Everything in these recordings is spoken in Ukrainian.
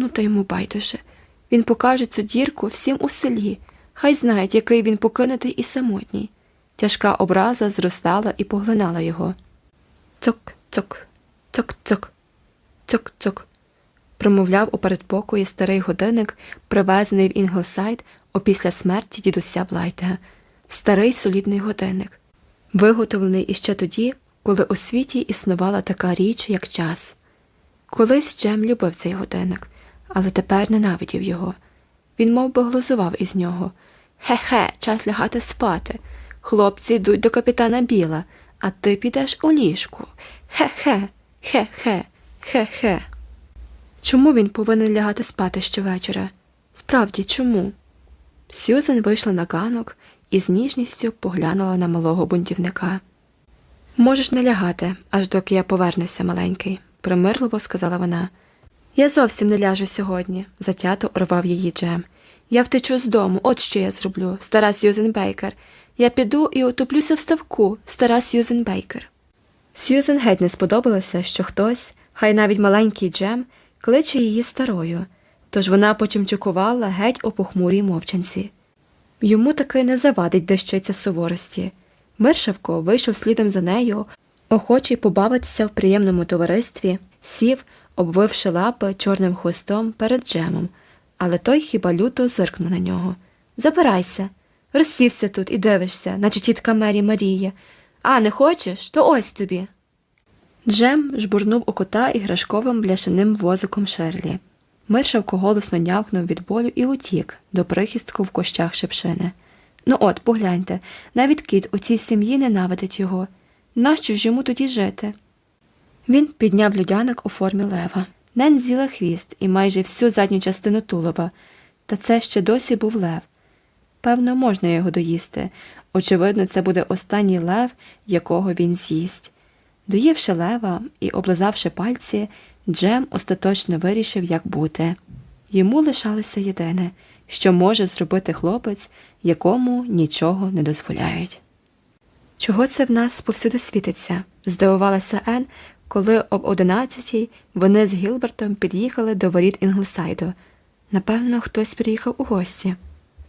Ну, та йому байдуже. Він покаже цю дірку всім у селі. Хай знають, який він покинутий і самотній. Тяжка образа зростала і поглинала його. Цок, цок, цок, цок, цок, цок. Промовляв у передпокої старий годинник, привезений в Інглсайд по смерті дідуся Блайта. Старий солідний годинник, виготовлений іще тоді, коли у світі існувала така річ, як час. Колись Джем любив цей годинник, але тепер ненавидів його. Він мов би, глузував із нього. Хе-хе, час лягати спати. Хлопці йдуть до капітана Біла, а ти підеш у ліжку. Хе-хе, хе-хе, хе-хе. Чому він повинен лягати спати щовечора? Справді, чому? Сюзен вийшла на ганок і з ніжністю поглянула на малого бунтівника. Можеш не лягати, аж доки я повернуся, маленький, примирливо сказала вона. Я зовсім не ляжу сьогодні, затято урвав її Джем. Я втечу з дому, от що я зроблю, стара Сьюзен Бейкер. Я піду і отоплюся в ставку, стара Сьюзен Бейкер. Сьюзен геть не сподобалося, що хтось, хай навіть маленький Джем, кличе її старою, тож вона почимчукувала геть у похмурій мовчанці. Йому таки не завадить дещиця суворості. Миршавко вийшов слідом за нею, охочий побавитися в приємному товаристві, сів, обвивши лапи чорним хвостом перед Джемом, але той хіба люто зиркнув на нього. Забирайся, розсівся тут і дивишся, наче тітка Мері Марія. А не хочеш, то ось тобі. Джем жбурнув у кота іграшковим бляшаним возиком Шерлі. Миршавко голосно нявкнув від болю і утік до прихистку в кощах шепшини. Ну от, погляньте, навіть кіт у цій сім'ї ненавидить його. Нащо ж йому тоді жити? Він підняв людяник у формі лева. Нен з'їла хвіст і майже всю задню частину тулуба, та це ще досі був лев. Певно, можна його доїсти. Очевидно, це буде останній лев, якого він з'їсть. Доївши лева і облизавши пальці, Джем остаточно вирішив, як бути. Йому лишалося єдине, що може зробити хлопець, якому нічого не дозволяють. Чого це в нас повсюди світиться? здивувалася Ен, коли об одинадцятій вони з Гілбертом під'їхали до воріт Інглсайду. Напевно, хтось приїхав у гості.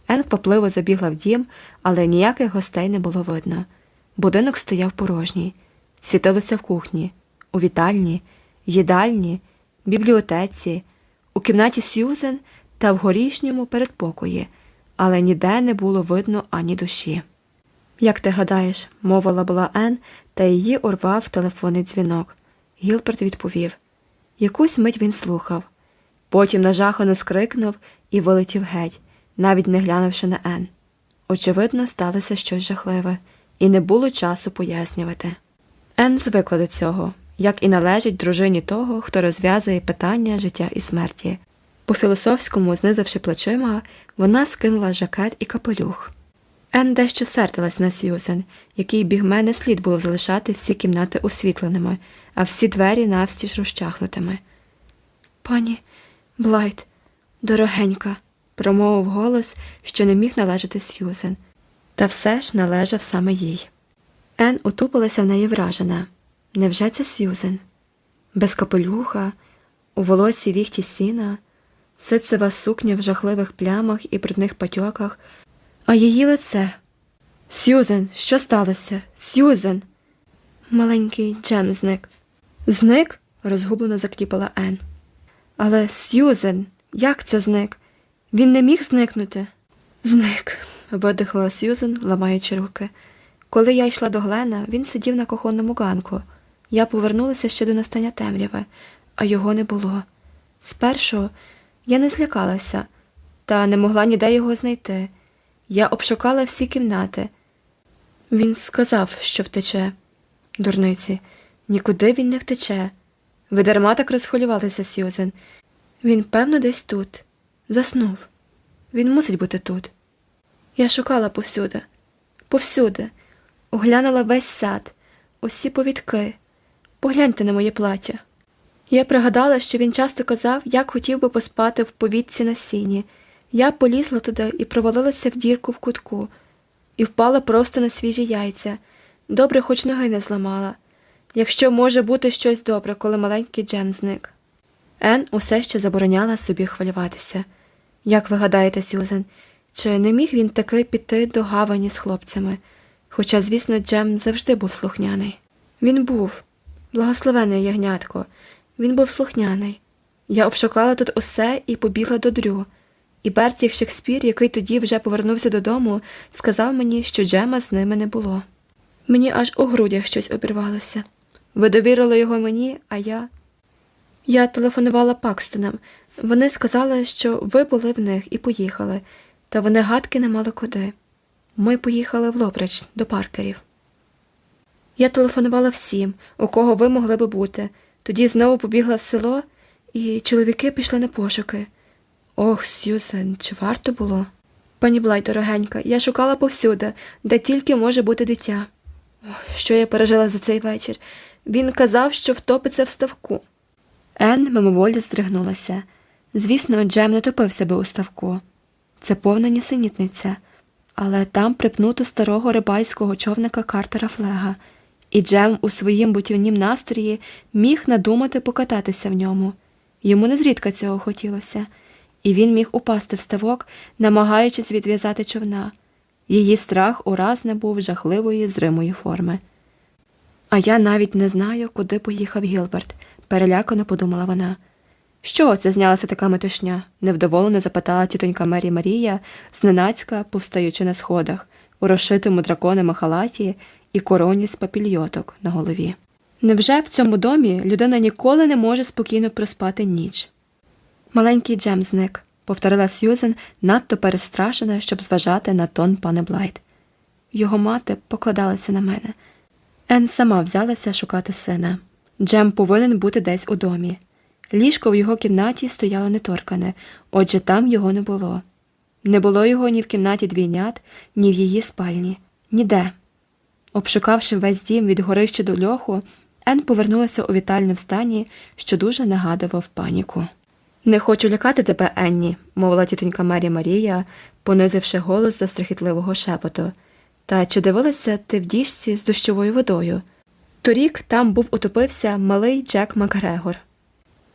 Ен квапливо забігла в дім, але ніяких гостей не було видно. Будинок стояв порожній, світилося в кухні, у вітальні, їдальні, бібліотеці, у кімнаті Сьюзен та в горішньому передпокої, але ніде не було видно ані душі. Як ти гадаєш, мовила була Ен, та її урвав телефонний дзвінок. Гілберт відповів. Якусь мить він слухав. Потім нажахано скрикнув і вилетів геть, навіть не глянувши на Ен. Очевидно, сталося щось жахливе, і не було часу пояснювати. Ен звикла до цього, як і належить дружині того, хто розв'язує питання життя і смерті. По філософському, знизивши плечима, вона скинула жакет і капелюх. Ен дещо сердилась на Сьюзен, який бігме не слід було залишати всі кімнати освітленими, а всі двері навстіж розчахнутими. Пані Блайт, дорогенька, промовив голос, що не міг належати Сьюзен, та все ж належав саме їй. Ен утупилася в неї вражена. Невже це Сьюзен? Без капелюха, у волосі віхті сіна, ситцева сукня в жахливих плямах і брудних патьоках, а її лице. Сьюзен, що сталося? Сьюзен. Маленький Джем. Зник? розгублено закліпала Ен. Але Сьюзен, як це зник? Він не міг зникнути? Зник, видихнула Сьюзен, ламаючи руки. Коли я йшла до Глена, він сидів на кухонному ганку. Я повернулася ще до настання темряви, а його не було. Спершу я не злякалася, та не могла ніде його знайти. Я обшукала всі кімнати. Він сказав, що втече. Дурниці, нікуди він не втече. Ви дарма так розхвилювалися, Сьюзен. Він, певно, десь тут. Заснув. Він мусить бути тут. Я шукала повсюди, повсюди, оглянула весь сад, усі повідки. Погляньте на моє плаття. Я пригадала, що він часто казав, як хотів би поспати в повітці на сіні. Я полізла туди і провалилася в дірку в кутку, і впала просто на свіжі яйця. Добре, хоч ноги не зламала. Якщо може бути щось добре, коли маленький Джем зник. Ен усе ще забороняла собі хвилюватися. Як ви гадаєте, Сюзен, чи не міг він таки піти до гавані з хлопцями? Хоча, звісно, Джем завжди був слухняний. Він був, благословений ягнятко, він був слухняний. Я обшукала тут усе і побігла до Дрю. І Берті Шекспір, який тоді вже повернувся додому, сказав мені, що Джема з ними не було. Мені аж у грудях щось обірвалося. Ви довірили його мені, а я. Я телефонувала Пакстонам. Вони сказали, що ви були в них і поїхали, та вони гадки не мали куди. Ми поїхали в Лоприч до паркерів. Я телефонувала всім, у кого ви могли би бути. Тоді знову побігла в село, і чоловіки пішли на пошуки. Ох, Сюзен, чи варто було? Пані Блай, дорогенька, я шукала повсюди, де тільки може бути дитя. Ох, що я пережила за цей вечір. Він казав, що втопиться в ставку. Ен мимоволі здригнулася. Звісно, Джем не топив себе у ставку. Це повна нісенітниця, але там припнуто старого рибайського човника Картера Флега, і Джем у своїм бутівнім настрої міг надумати покататися в ньому. Йому незрідка цього хотілося, і він міг упасти в ставок, намагаючись відв'язати човна. Її страх ураз не був жахливої зримої форми. А я навіть не знаю, куди поїхав Гілберт, перелякано подумала вона. Що це знялася така метушня? невдоволено запитала тітонька Мері Марія, зненацька, повстаючи на сходах, у розшитому драконами халаті і короні з папільйоток на голові. Невже в цьому домі людина ніколи не може спокійно проспати ніч? Маленький Джем зник, повторила Сьюзен, надто перестрашена, щоб зважати на тон пане Блайт. Його мати покладалася на мене. Ен сама взялася шукати сина. Джем повинен бути десь у домі. Ліжко в його кімнаті стояло неторкане, отже там його не було. Не було його ні в кімнаті двійнят, ні в її спальні, ніде. Обшукавши весь дім від горища до льоху, Ен повернулася у вітальному стані, що дуже нагадував паніку. Не хочу лякати тебе, Енні, мовила тітонька Мері Марія, понизивши голос до страхітливого шепоту. Та чи дивилася ти в діжці з дощовою водою? Торік там був утопився малий Джек Макгрегор.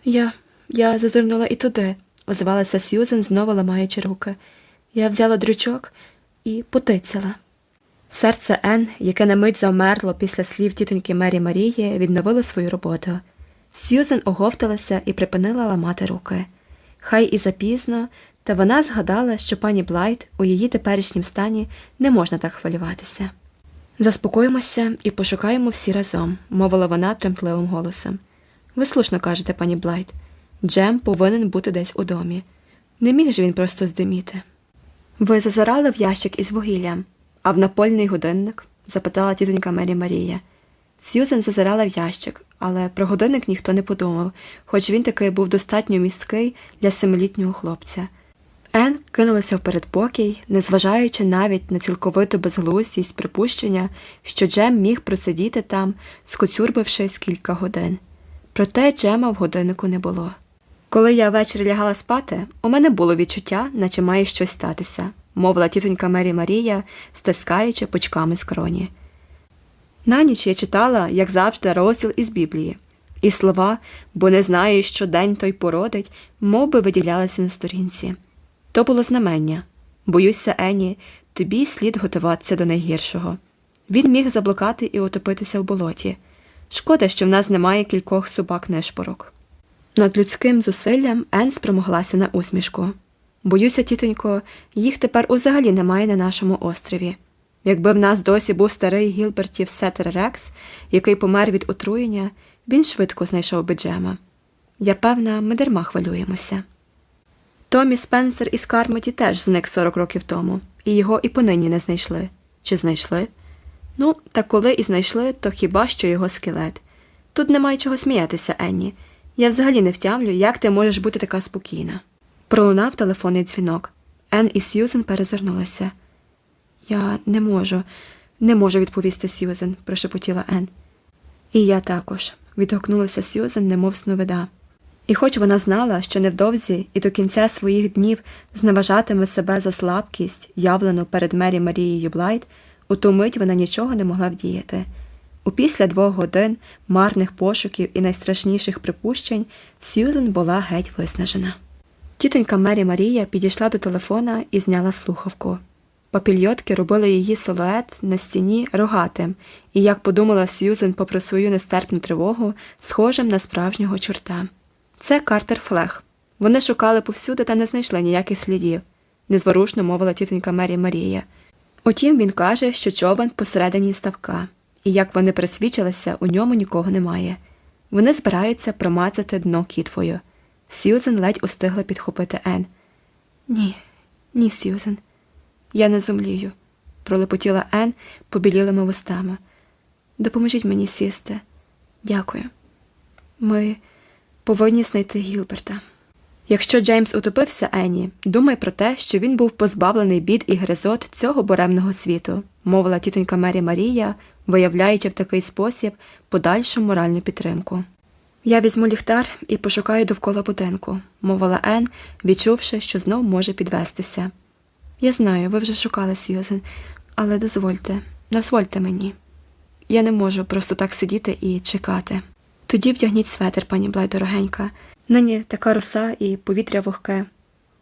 Я зазирнула і туди, озвалася Сьюзен, знову ламаючи руки. Я взяла дрючок і потицяла. Серце Ен, яке на мить завмерло після слів тітоньки Мері Марії, відновило свою роботу. Сьюзен оговталася і припинила ламати руки. Хай і запізно, та вона згадала, що пані Блайт у її теперішнім стані не можна так хвилюватися. Заспокоїмося і пошукаємо всі разом, мовила вона тремтливим голосом. Ви слушно кажете, пані Блайт. Джем повинен бути десь у домі. Не міг же він просто здиміти. Ви зазирали в ящик із вугіллям, а в напольний годинник? запитала тітонька Мері Марія. Сьюзен зазирала в ящик, але про годинник ніхто не подумав, хоч він таки був достатньо місткий для семилітнього хлопця. Ен кинулася в передпокій, незважаючи навіть на цілковиту безглуздість припущення, що Джем міг просидіти там, скоцюрбившись кілька годин. Проте Джема в годиннику не було. Коли я ввечері лягала спати, у мене було відчуття, наче має щось статися, мовила тітонька Мері Марія, стискаючи пучками скроні. На ніч я читала, як завжди, розділ із Біблії, і слова, бо не знаю, що день той породить, мов би виділялися на сторінці. То було знамення. Боюся, Ені, тобі слід готуватися до найгіршого. Він міг заблукати і утопитися в болоті. Шкода, що в нас немає кількох собак нешпорок. Над людським зусиллям Ен спромоглася на усмішку. Боюся, тітонько, їх тепер узагалі немає на нашому острові. Якби в нас досі був старий Гілбертів Сетер Рекс, який помер від отруєння, він швидко знайшов би Джема. Я певна, ми дарма хвилюємося. Томі Спенсер із Кармоті теж зник 40 років тому, і його і понині не знайшли. Чи знайшли? Ну, та коли і знайшли, то хіба що його скелет. Тут немає чого сміятися, Енні. Я взагалі не втямлю, як ти можеш бути така спокійна. Пролунав телефонний дзвінок. Ен і Сьюзен перезирнулися. Я не можу, не можу відповісти Сьюзен, прошепотіла Ен. І я також, відгукнулася Сьюзен, немов сновида. І хоч вона знала, що невдовзі і до кінця своїх днів зневажатиме себе за слабкість, явлену перед Мері Марією Блайт, у ту мить вона нічого не могла вдіяти. Упісля двох годин марних пошуків і найстрашніших припущень Сьюзен була геть виснажена. Тітонька Мері Марія підійшла до телефона і зняла слухавку. Папільйотки робили її силует на стіні рогатим, і, як подумала Сьюзен попри свою нестерпну тривогу, схожим на справжнього чорта. Це Картер Флег. Вони шукали повсюди та не знайшли ніяких слідів, незворушно мовила тітонька Мері Марія. Утім, він каже, що човен посередині ставка, і як вони присвідчилися, у ньому нікого немає. Вони збираються промацати дно кітвою. Сьюзен ледь устигла підхопити Ен. Ні, ні, Сьюзен. Я не зумлію, пролепотіла Ен побілілими вустами. Допоможіть мені сісти. Дякую. Ми повинні знайти Гілберта. Якщо Джеймс утопився Енні, думай про те, що він був позбавлений бід і гризот цього буремного світу, мовила тітонька Мері Марія, виявляючи в такий спосіб подальшу моральну підтримку. Я візьму ліхтар і пошукаю довкола будинку, мовила Ен, відчувши, що знов може підвестися. Я знаю, ви вже шукали Сьюзен, але дозвольте, дозвольте мені. Я не можу просто так сидіти і чекати. Тоді вдягніть светр, пані Блай, дорогенька. Нині така роса і повітря вогке.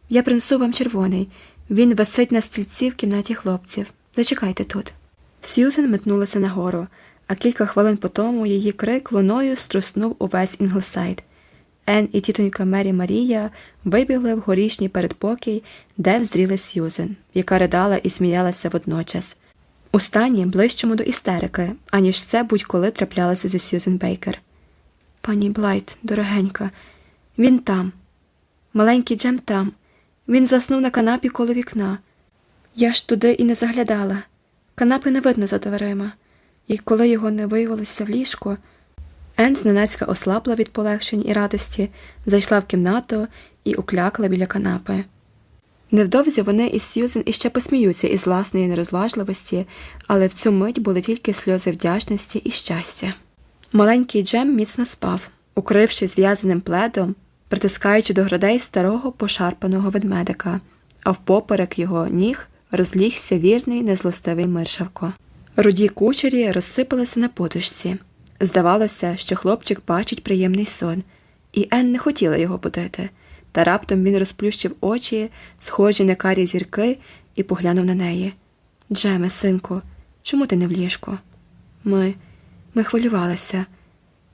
Я принесу вам червоний. Він висить на стільці в кімнаті хлопців. Зачекайте тут. Сьюзен метнулася нагору, а кілька хвилин по тому її крик луною струснув увесь Інглсайд. Ен і тітонька Мері Марія вибігли в горішній передпокій, де вздріли Сьюзен, яка ридала і сміялася водночас. У стані ближчому до істерики, аніж це будь-коли траплялося зі Сьюзен Бейкер. Пані Блайт, дорогенька, він там. Маленький Джем там. Він заснув на канапі коло вікна. Я ж туди і не заглядала. Канапи не видно за дверима, і коли його не виявилося в ліжко. Ен зненацька ослабла від полегшень і радості, зайшла в кімнату і уклякла біля канапи. Невдовзі вони із Сьюзен іще посміються із власної нерозважливості, але в цю мить були тільки сльози вдячності і щастя. Маленький Джем міцно спав, укрившись зв'язаним пледом, притискаючи до грудей старого пошарпаного ведмедика, а впоперек його ніг розлігся вірний незлостивий миршавко. Руді кучері розсипалися на подушці. Здавалося, що хлопчик бачить приємний сон, і Ен не хотіла його будити, та раптом він розплющив очі, схожі на карі зірки, і поглянув на неї. Джеме, синку, чому ти не в ліжку? Ми ми хвилювалися.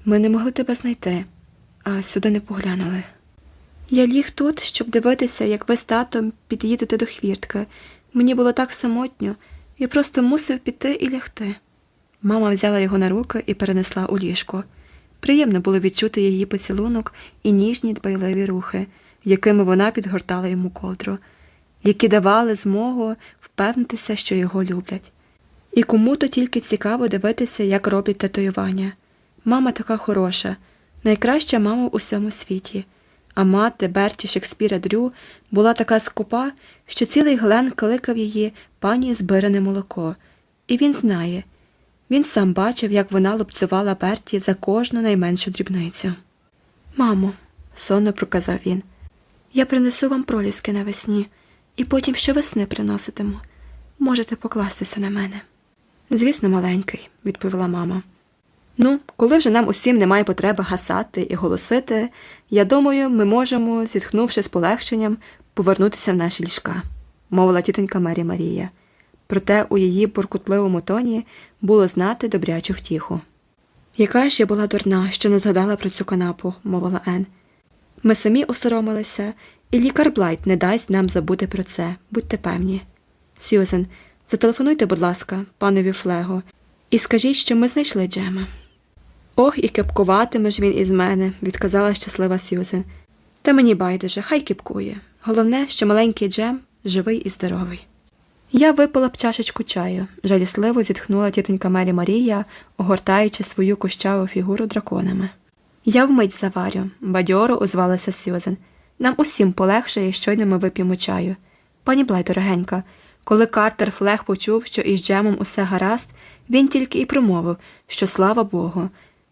Ми не могли тебе знайти, а сюди не поглянули. Я ліг тут, щоб дивитися, як ви з татом під'їдете до хвіртки. Мені було так самотньо, я просто мусив піти і лягти. Мама взяла його на руки і перенесла у ліжко. Приємно було відчути її поцілунок і ніжні дбайливі рухи, якими вона підгортала йому ковдру, які давали змогу впевнитися, що його люблять. І кому то тільки цікаво дивитися, як роблять татуювання. Мама така хороша, найкраща мама в усьому світі. А мати Берті Шекспіра Дрю була така скупа, що цілий Глен кликав її пані збиране молоко, і він знає. Він сам бачив, як вона лупцювала Берті за кожну найменшу дрібницю. Мамо, сонно проказав він, я принесу вам проліски навесні, і потім щовесни приноситиму. Можете покластися на мене. Звісно, маленький, відповіла мама. Ну, коли вже нам усім немає потреби гасати і голосити, я думаю, ми можемо, зітхнувши з полегшенням, повернутися в наші ліжка, мовила тітонька Мері Марія. Проте у її буркутливому тоні було знати добрячу втіху. Яка ж я була дурна, що не згадала про цю канапу, мовила Ен. Ми самі осоромилися, і лікар Блайт не дасть нам забути про це, будьте певні. Сьюзен, зателефонуйте, будь ласка, панові Флеґу, і скажіть, що ми знайшли Джема. Ох, і кепкуватимеш він із мене, відказала щаслива Сьюзен. Та мені байдуже, хай кепкує. Головне, що маленький Джем живий і здоровий. Я випила б чашечку чаю, жалісливо зітхнула тітонька Мері Марія, огортаючи свою кущаву фігуру драконами. Я вмить заварю, бадьоро озвалася Сьюзен. Нам усім полегшає, щойно ми вип'ємо чаю. Пані Блай, дорогенька, коли Картер Флег почув, що із Джемом усе гаразд, він тільки і промовив, що слава Богу.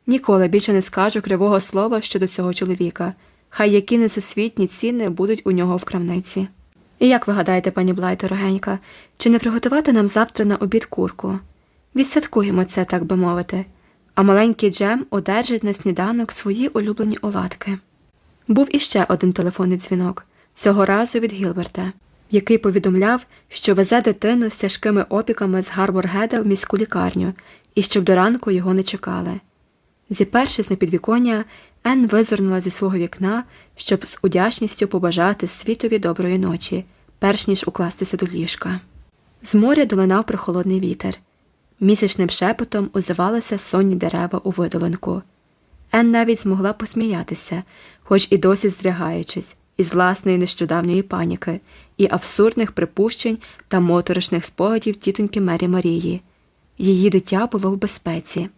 Ніколи більше не скажу кривого слова щодо цього чоловіка, хай які несусвітні ціни будуть у нього в крамниці. І як ви гадаєте, пані Блай, дорогенька, чи не приготувати нам завтра на обід курку? Відсвяткуємо це, так би мовити. а маленький Джем одержить на сніданок свої улюблені оладки. Був іще один телефонний дзвінок, цього разу від Гілберта, який повідомляв, що везе дитину з тяжкими опіками з Гарборгеда в міську лікарню і щоб до ранку його не чекали. Зіпершись на підвіконня, Ен визирнула зі свого вікна, щоб з удячністю побажати світові доброї ночі, перш ніж укластися до ліжка. З моря долинав прохолодний вітер. Місячним шепотом озивалися сонні дерева у видолинку. Ен навіть змогла посміятися, хоч і досі здригаючись, із власної нещодавньої паніки і абсурдних припущень та моторошних спогадів тітоньки Мері Марії. Її дитя було в безпеці,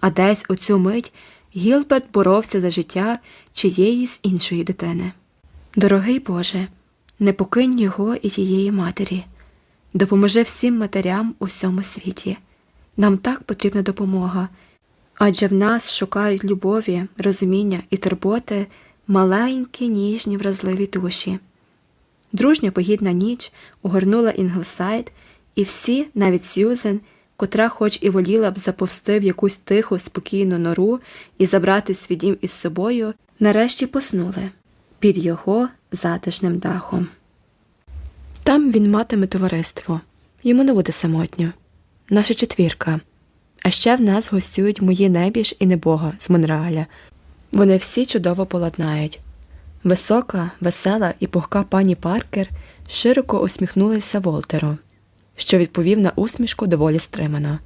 а десь у цю мить Гілберт боровся за життя чиєїсь іншої дитини. Дорогий Боже, не покинь його і тієї матері, допоможи всім матерям у всьому світі. Нам так потрібна допомога, адже в нас шукають любові, розуміння і турботи маленькі, ніжні, вразливі душі. Дружня погідна ніч угорнула Інглсайд, і всі, навіть Сьюзен, котра, хоч і воліла б заповзти в якусь тиху, спокійну нору і забрати свій дім із собою, нарешті поснули під його затишним дахом. Там він матиме товариство, йому не буде самотньо, наша четвірка. А ще в нас гостюють мої небіж і небога з Монреаля. Вони всі чудово поладнають. Висока, весела і пухка пані Паркер широко усміхнулася Волтеру що відповів на усмішку доволі стримано.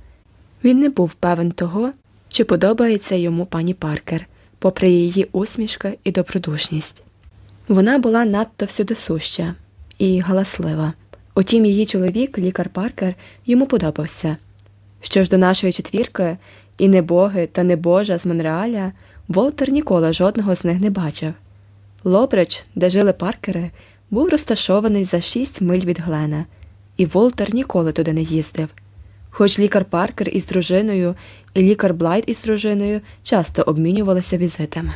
Він не був певен того, чи подобається йому пані Паркер, попри її усмішки і добродушність. Вона була надто всюдисуща і галаслива. Утім, її чоловік, лікар Паркер, йому подобався. Що ж до нашої четвірки, і небоги та небожа з Монреаля, Волтер ніколи жодного з них не бачив. Лобрич, де жили паркери, був розташований за шість миль від Глена і Волтер ніколи туди не їздив. Хоч лікар Паркер із дружиною і лікар Блайт із дружиною часто обмінювалися візитами.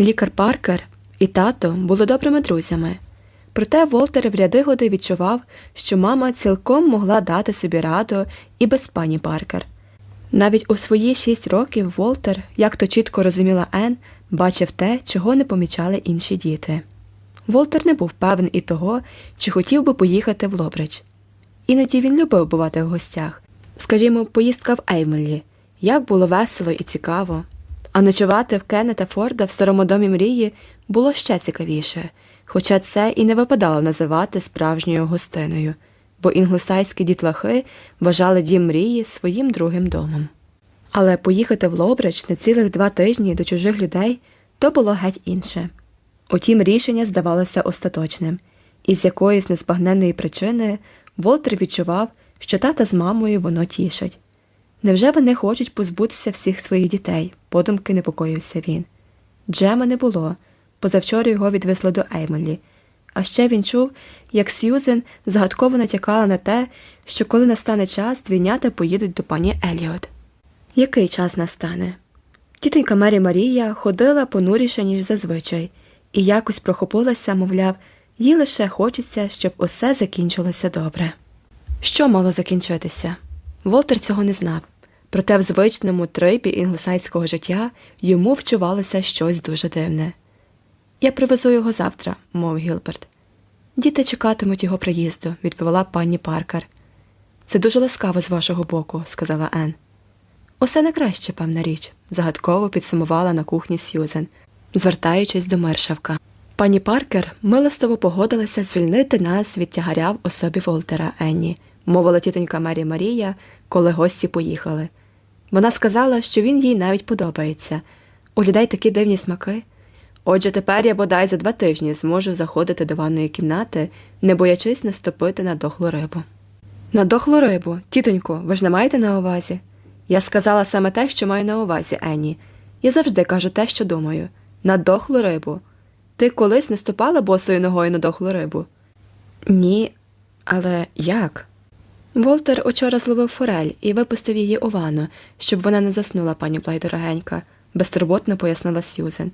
Лікар Паркер і тато були добрими друзями, проте Волтер в ряди годи відчував, що мама цілком могла дати собі раду і без пані Паркер. Навіть у свої шість років Волтер, як то чітко розуміла Ен, бачив те, чого не помічали інші діти. Волтер не був певен і того, чи хотів би поїхати в Лобрич. Іноді він любив бувати в гостях. Скажімо, поїздка в Еймелі, як було весело і цікаво. А ночувати в Кеннета Форда в старому домі мрії було ще цікавіше, хоча це і не випадало називати справжньою гостиною, бо інглосайські дітлахи вважали дім мрії своїм другим домом. Але поїхати в Лобрич на цілих два тижні до чужих людей то було геть інше. Утім, рішення здавалося остаточним, і з якоїсь незбагненної причини Волтер відчував, що тата з мамою воно тішить. Невже вони хочуть позбутися всіх своїх дітей? подумки непокоївся він. Джема не було, позавчора його відвезли до Еймелі. А ще він чув, як Сьюзен загадково натякала на те, що коли настане час, двійнята поїдуть до пані Еліот. Який час настане? Тітонька Мері Марія ходила понуріше, ніж зазвичай, і якось прохопилася, мовляв, їй лише хочеться, щоб усе закінчилося добре. Що мало закінчитися? Волтер цього не знав, проте в звичному трипі інглесайського життя йому вчувалося щось дуже дивне. Я привезу його завтра, мов Гілберт. Діти чекатимуть його приїзду, відповіла пані Паркер. Це дуже ласкаво з вашого боку, сказала Ен. Усе найкраще, певна річ, загадково підсумувала на кухні Сьюзен, звертаючись до Мершавка. Пані Паркер милостиво погодилася звільнити нас від тягаря в особі Волтера Енні, мовила тітонька Мері Марія, коли гості поїхали. Вона сказала, що він їй навіть подобається. У людей такі дивні смаки. Отже, тепер я бодай за два тижні зможу заходити до ванної кімнати, не боячись наступити на дохлу рибу. На дохлу рибу, тітонько, ви ж не маєте на увазі? Я сказала саме те, що маю на увазі, Енні. Я завжди кажу те, що думаю. На дохлу рибу. Ти колись не ступала босою ногою на дохлу рибу? Ні, але як? Волтер учора зловив форель і випустив її у ванну, щоб вона не заснула, пані Блайдорогенька, безтурботно пояснила Сьюзен.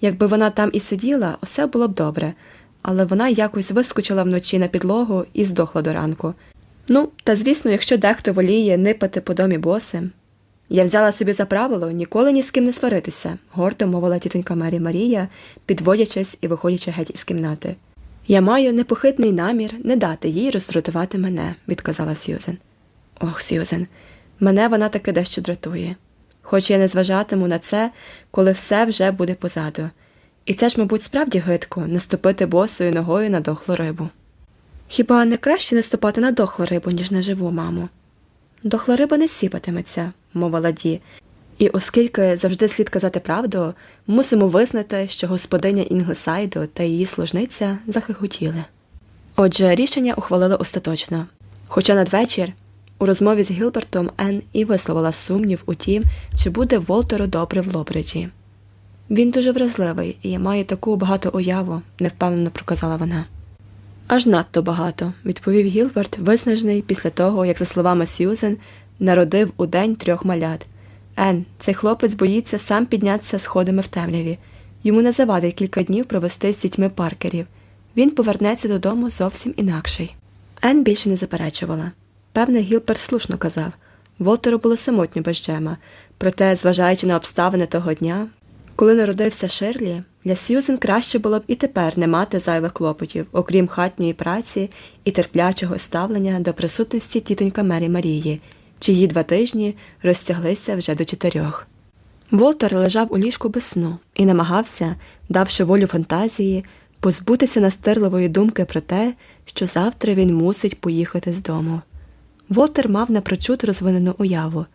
Якби вона там і сиділа, усе було б добре, але вона якось вискочила вночі на підлогу і здохла до ранку. Ну, та звісно, якщо дехто воліє нипати по домі босим. Я взяла собі за правило ніколи ні з ким не сваритися, гордо мовила тітонька Мері Марія, підводячись і виходячи геть із кімнати. Я маю непохитний намір не дати їй роздратувати мене, відказала Сьюзен. Ох, Сьюзен, мене вона таки дещо дратує. Хоч я не зважатиму на це, коли все вже буде позаду. І це ж, мабуть, справді гидко наступити босою ногою на дохлу рибу. Хіба не краще наступати на дохлу рибу, ніж на живу, мамо? Дохла риба не сіпатиметься, мовила Ді, і оскільки завжди слід казати правду, мусимо визнати, що господиня Інглесайду та її служниця захихотіли. Отже, рішення ухвалили остаточно. Хоча надвечір у розмові з Гілбертом Енн і висловила сумнів у тім, чи буде Волтеру добре в Лобриджі. Він дуже вразливий і має таку багату уяву, невпевнено проказала вона. Аж надто багато, відповів Гілберт, виснажений після того, як, за словами Сьюзен, народив у день трьох малят. Ен, цей хлопець боїться сам піднятися сходами в темряві. Йому не завадить кілька днів провести з дітьми паркерів. Він повернеться додому зовсім інакший. Ен більше не заперечувала. Певне, Гілберт слушно казав Волтеру було самотньо без Джема, проте, зважаючи на обставини того дня, коли народився Шерлі, для Сьюзен краще було б і тепер не мати зайвих клопотів, окрім хатньої праці і терплячого ставлення до присутності тітонька Мері Марії, чиї два тижні розтяглися вже до чотирьох. Волтер лежав у ліжку без сну і намагався, давши волю фантазії, позбутися настирливої думки про те, що завтра він мусить поїхати з дому. Волтер мав напрочуд розвинену уяву.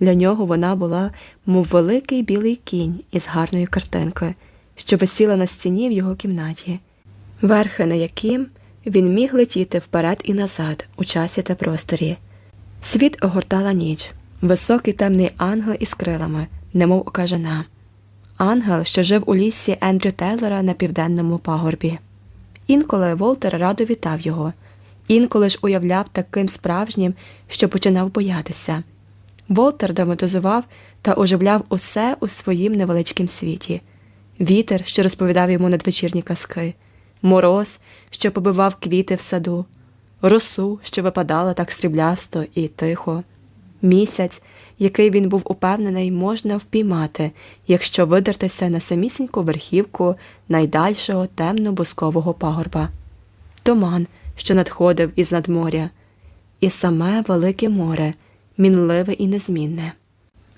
Для нього вона була, мов великий білий кінь із гарною картинкою, що висіла на стіні в його кімнаті, верхи на яким він міг летіти вперед і назад у часі та просторі. Світ огортала ніч, високий темний ангел із крилами, немов окажена. Ангел, що жив у лісі Ендрю Тейлора на південному пагорбі. Інколи Волтер радо вітав його, інколи ж уявляв таким справжнім, що починав боятися. Волтер драматизував та оживляв усе у своїм невеличкім світі. Вітер, що розповідав йому надвечірні казки, мороз, що побивав квіти в саду, росу, що випадала так сріблясто і тихо, місяць, який він був упевнений, можна впіймати, якщо видертися на самісіньку верхівку найдальшого темно-бузкового пагорба, туман, що надходив із надморя, і саме велике море мінливе і незмінне,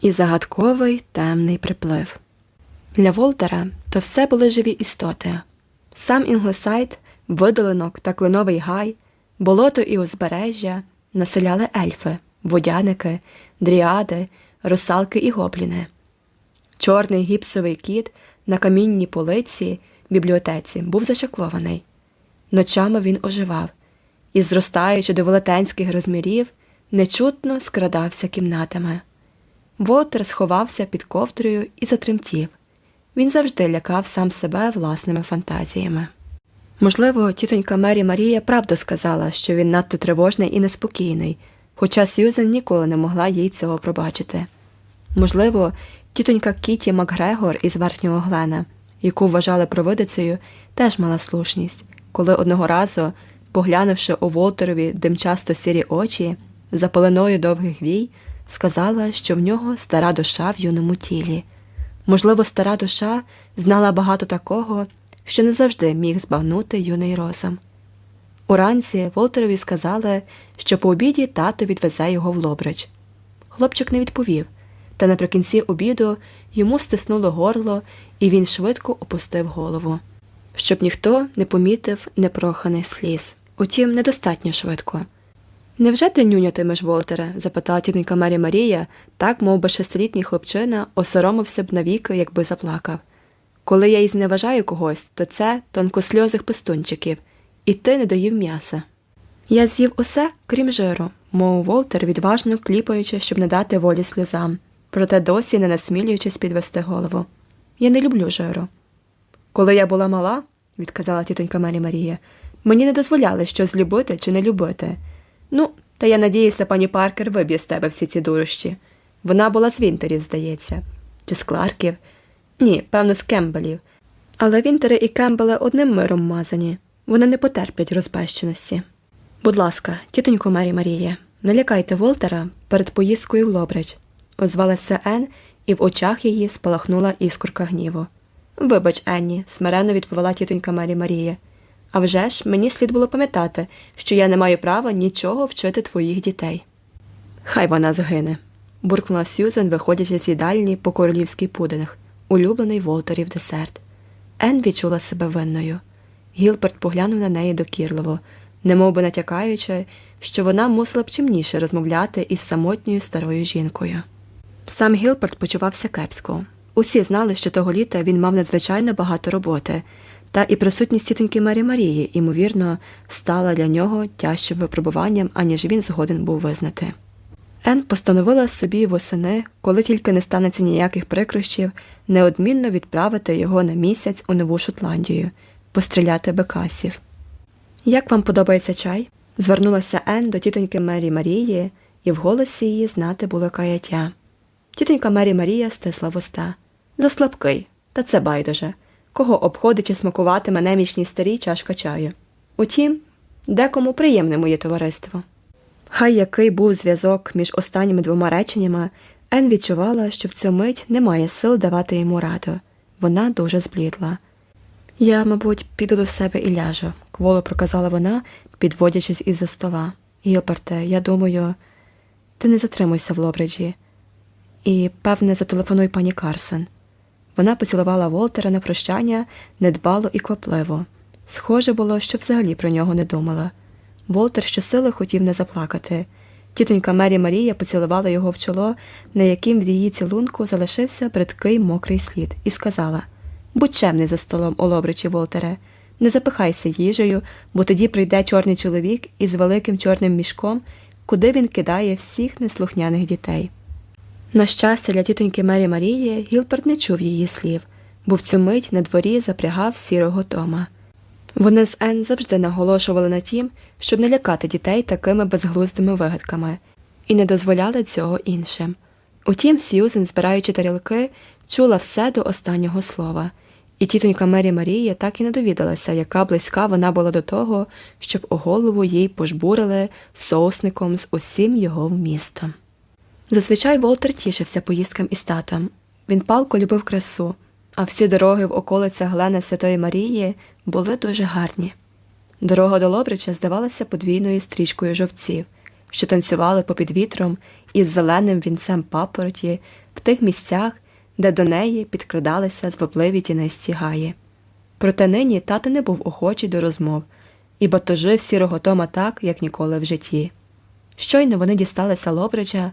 і загадковий темний приплив. Для Волтера то все були живі істоти. Сам Інглсайд, видолинок та кленовий гай, болото і узбережжя населяли ельфи, водяники, дріади, русалки і гобліни. Чорний гіпсовий кіт на камінній полиці в бібліотеці був зашаклований. Ночами він оживав і, зростаючи до велетенських розмірів, нечутно скрадався кімнатами. Волтер сховався під ковдрою і затремтів. Він завжди лякав сам себе власними фантазіями. Можливо, тітонька Мері Марія правду сказала, що він надто тривожний і неспокійний, хоча Сьюзен ніколи не могла їй цього пробачити. Можливо, тітонька Кіті Макгрегор із верхнього Глена, яку вважали провидицею, теж мала слушність, коли одного разу, поглянувши у Волтерові димчасто сірі очі, за пеленою довгих вій, сказала, що в нього стара душа в юному тілі. Можливо, стара душа знала багато такого, що не завжди міг збагнути юний розум. Уранці Волтерові сказали, що по обіді тато відвезе його в Лобрич. Хлопчик не відповів, та наприкінці обіду йому стиснуло горло, і він швидко опустив голову, щоб ніхто не помітив непроханих сліз. Утім, недостатньо швидко. Невже ти нюнятимеш, Волтере? запитала тітонька Мері Марія, так, мов би шестилітній хлопчина, осоромився б навіки, якби заплакав. Коли я й зневажаю когось, то це тонкосльозих пестунчиків, і ти не доїв м'яса. Я з'їв усе, крім жиру, мов Волтер, відважно кліпаючи, щоб не дати волі сльозам, проте досі не насмілюючись підвести голову. Я не люблю жиру. Коли я була мала, відказала тітонька Мері Марія, мені не дозволяли щось любити чи не любити. Ну, та я надіюся, пані Паркер виб'є з тебе всі ці дурощі. Вона була з Вінтерів, здається, чи з Кларків? Ні, певно, з Кембелів. Але Вінтери і Кембели одним миром мазані, вони не потерплять розпещеності. Будь ласка, тітонько Мері Марія, не лякайте Волтера перед поїздкою в Лобрич. озвалася Ен, і в очах її спалахнула іскорка гніву. Вибач, Енні, смиренно відповіла тітонька Мері Марія. «А вже ж мені слід було пам'ятати, що я не маю права нічого вчити твоїх дітей. Хай вона згине, буркнула Сьюзен, виходячи з їдальні по королівський пудинг, улюблений Волтерів десерт. Ен відчула себе винною. Гілберт поглянув на неї докірливо, би натякаючи, що вона мусила б чимніше розмовляти із самотньою старою жінкою. Сам Гілберт почувався кепсько. Усі знали, що того літа він мав надзвичайно багато роботи, та і присутність тітоньки Мері Марії, ймовірно, стала для нього тяжчим випробуванням, аніж він згоден був визнати. Ен постановила собі восени, коли тільки не станеться ніяких прикрощів, неодмінно відправити його на місяць у Нову Шотландію, постріляти бекасів. Як вам подобається чай? звернулася Ен до тітоньки Мері Марії, і в голосі її знати було каяття. Тітонька Мері Марія стисла вуста. Заслабкий, та це байдуже. Кого обходить і смакуватиме немічній старій чашка чаю. Утім, декому приємне моє товариство. Хай який був зв'язок між останніми двома реченнями, Ен відчувала, що в цю мить немає сил давати йому раду. Вона дуже зблідла. Я, мабуть, піду до себе і ляжу, кволо проказала вона, підводячись із за стола. Йоперте, я думаю, ти не затримуйся в Лобриджі. І, певне, зателефонуй пані Карсон. Вона поцілувала Волтера на прощання недбало і квапливо. Схоже було, що взагалі про нього не думала. Волтер щосили хотів не заплакати. Тітонька Мері Марія поцілувала його в чоло, на яким в її цілунку залишився бридкий мокрий слід, і сказала Будь чемний за столом, олобричі Волтере, не запихайся їжею, бо тоді прийде чорний чоловік із великим чорним мішком, куди він кидає всіх неслухняних дітей. На щастя, для тітоньки Мері Марії Гілберт не чув її слів, бо в цю мить на дворі запрягав сірого Тома. Вони з Ен завжди наголошували на тім, щоб не лякати дітей такими безглуздими вигадками, і не дозволяли цього іншим. Утім, Сьюзен, збираючи тарілки, чула все до останнього слова, і тітонька Мері Марія так і не довідалася, яка близька вона була до того, щоб у голову їй пожбурили соусником з усім його вмістом. Зазвичай Волтер тішився поїздкам із татом. Він палко любив красу, а всі дороги в околицях Глени Святої Марії були дуже гарні. Дорога до Лобрича здавалася подвійною стрічкою жовців, що танцювали попід вітром із зеленим вінцем папороті в тих місцях, де до неї підкрадалися звабливі тінисті гаї. Проте нині тато не був охочий до розмов і батожив сірого Тома так, як ніколи в житті. Щойно вони дісталися Лобриджа,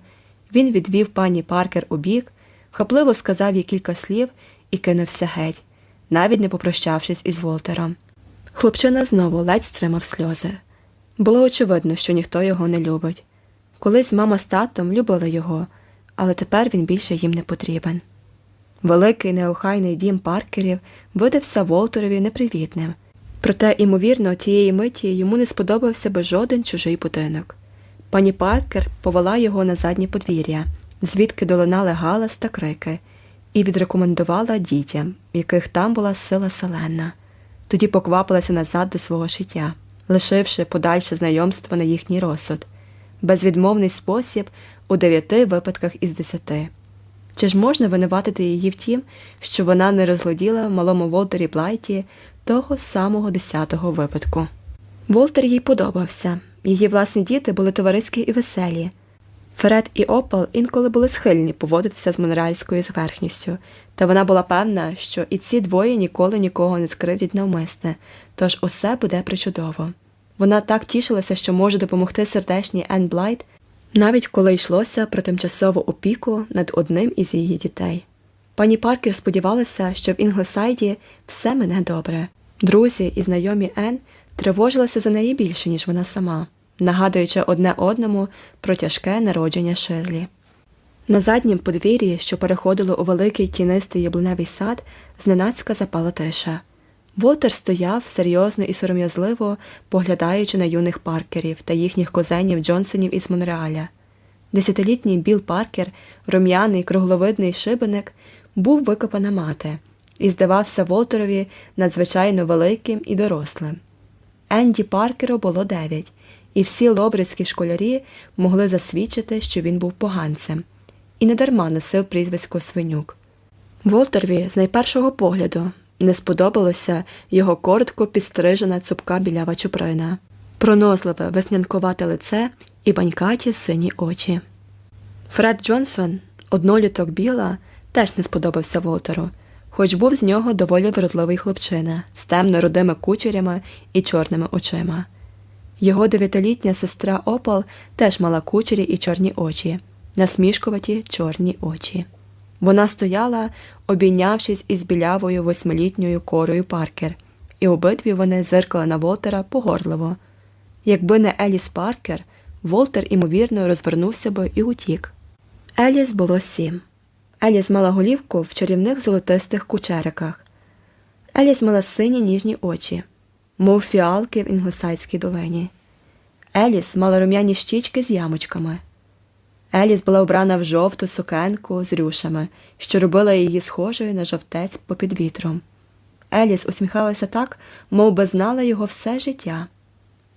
він відвів пані Паркер у бік, хапливо сказав їй кілька слів і кинувся геть, навіть не попрощавшись із Волтером. Хлопчина знову ледь стримав сльози. Було очевидно, що ніхто його не любить. Колись мама з татом любили його, але тепер він більше їм не потрібен. Великий неохайний дім паркерів видався Волтерові непривітним, проте, ймовірно, тієї миті йому не сподобався би жоден чужий будинок. Пані Паркер повела його на заднє подвір'я, звідки долинали галас та крики, і відрекомендувала дітям, яких там була сила селена. Тоді поквапилася назад до свого шиття, лишивши подальше знайомство на їхній розсуд, безвідмовний спосіб у дев'яти випадках із десяти. Чи ж можна винуватити її в тім, що вона не розгляділа в малому Волтері Блайті того самого десятого випадку? Волтер їй подобався. Її власні діти були товариські і веселі. Ферет і Опал інколи були схильні поводитися з монреальською зверхністю, та вона була певна, що і ці двоє ніколи нікого не скривдять навмисне, тож усе буде причудово. Вона так тішилася, що може допомогти сердечній Ен Блайт, навіть коли йшлося про тимчасову опіку над одним із її дітей. Пані Паркер сподівалася, що в Інглсайді все мине добре. Друзі і знайомі Ен тривожилися за неї більше, ніж вона сама, нагадуючи одне одному про тяжке народження Ширлі. На заднім подвір'ї, що переходило у великий тінистий яблуневий сад, зненацька запала тиша. Волтер стояв серйозно і сором'язливо, поглядаючи на юних паркерів та їхніх козенів Джонсонів із Монреаля. Десятилітній Біл Паркер, рум'яний кругловидний шибеник, був викопана мати і здавався Волтерові надзвичайно великим і дорослим. Енді Паркеру було дев'ять, і всі лобрицькі школярі могли засвідчити, що він був поганцем, і недарма носив прізвисько свинюк. Волтерві з найпершого погляду не сподобалося його коротко підстрижена цупка білява чуприна, пронозливе веснянкувате лице і банькаті сині очі. Фред Джонсон, одноліток біла, теж не сподобався Волтеру, хоч був з нього доволі вродливий хлопчина з темно рудими кучерями і чорними очима. Його дев'ятилітня сестра Опал теж мала кучері і чорні очі, насмішкуваті чорні очі. Вона стояла, обійнявшись із білявою восьмилітньою корою Паркер, і обидві вони зиркали на Волтера погорливо. Якби не Еліс Паркер, Волтер, імовірно, розвернувся би і утік. Еліс було сім. Еліс мала голівку в чарівних золотистих кучериках. Еліс мала сині ніжні очі, мов фіалки в інглесайській долині. Еліс мала рум'яні щічки з ямочками. Еліс була вбрана в жовту сукенку з рюшами, що робила її схожою на жовтець попід вітром. Еліс усміхалася так, мов би знала його все життя.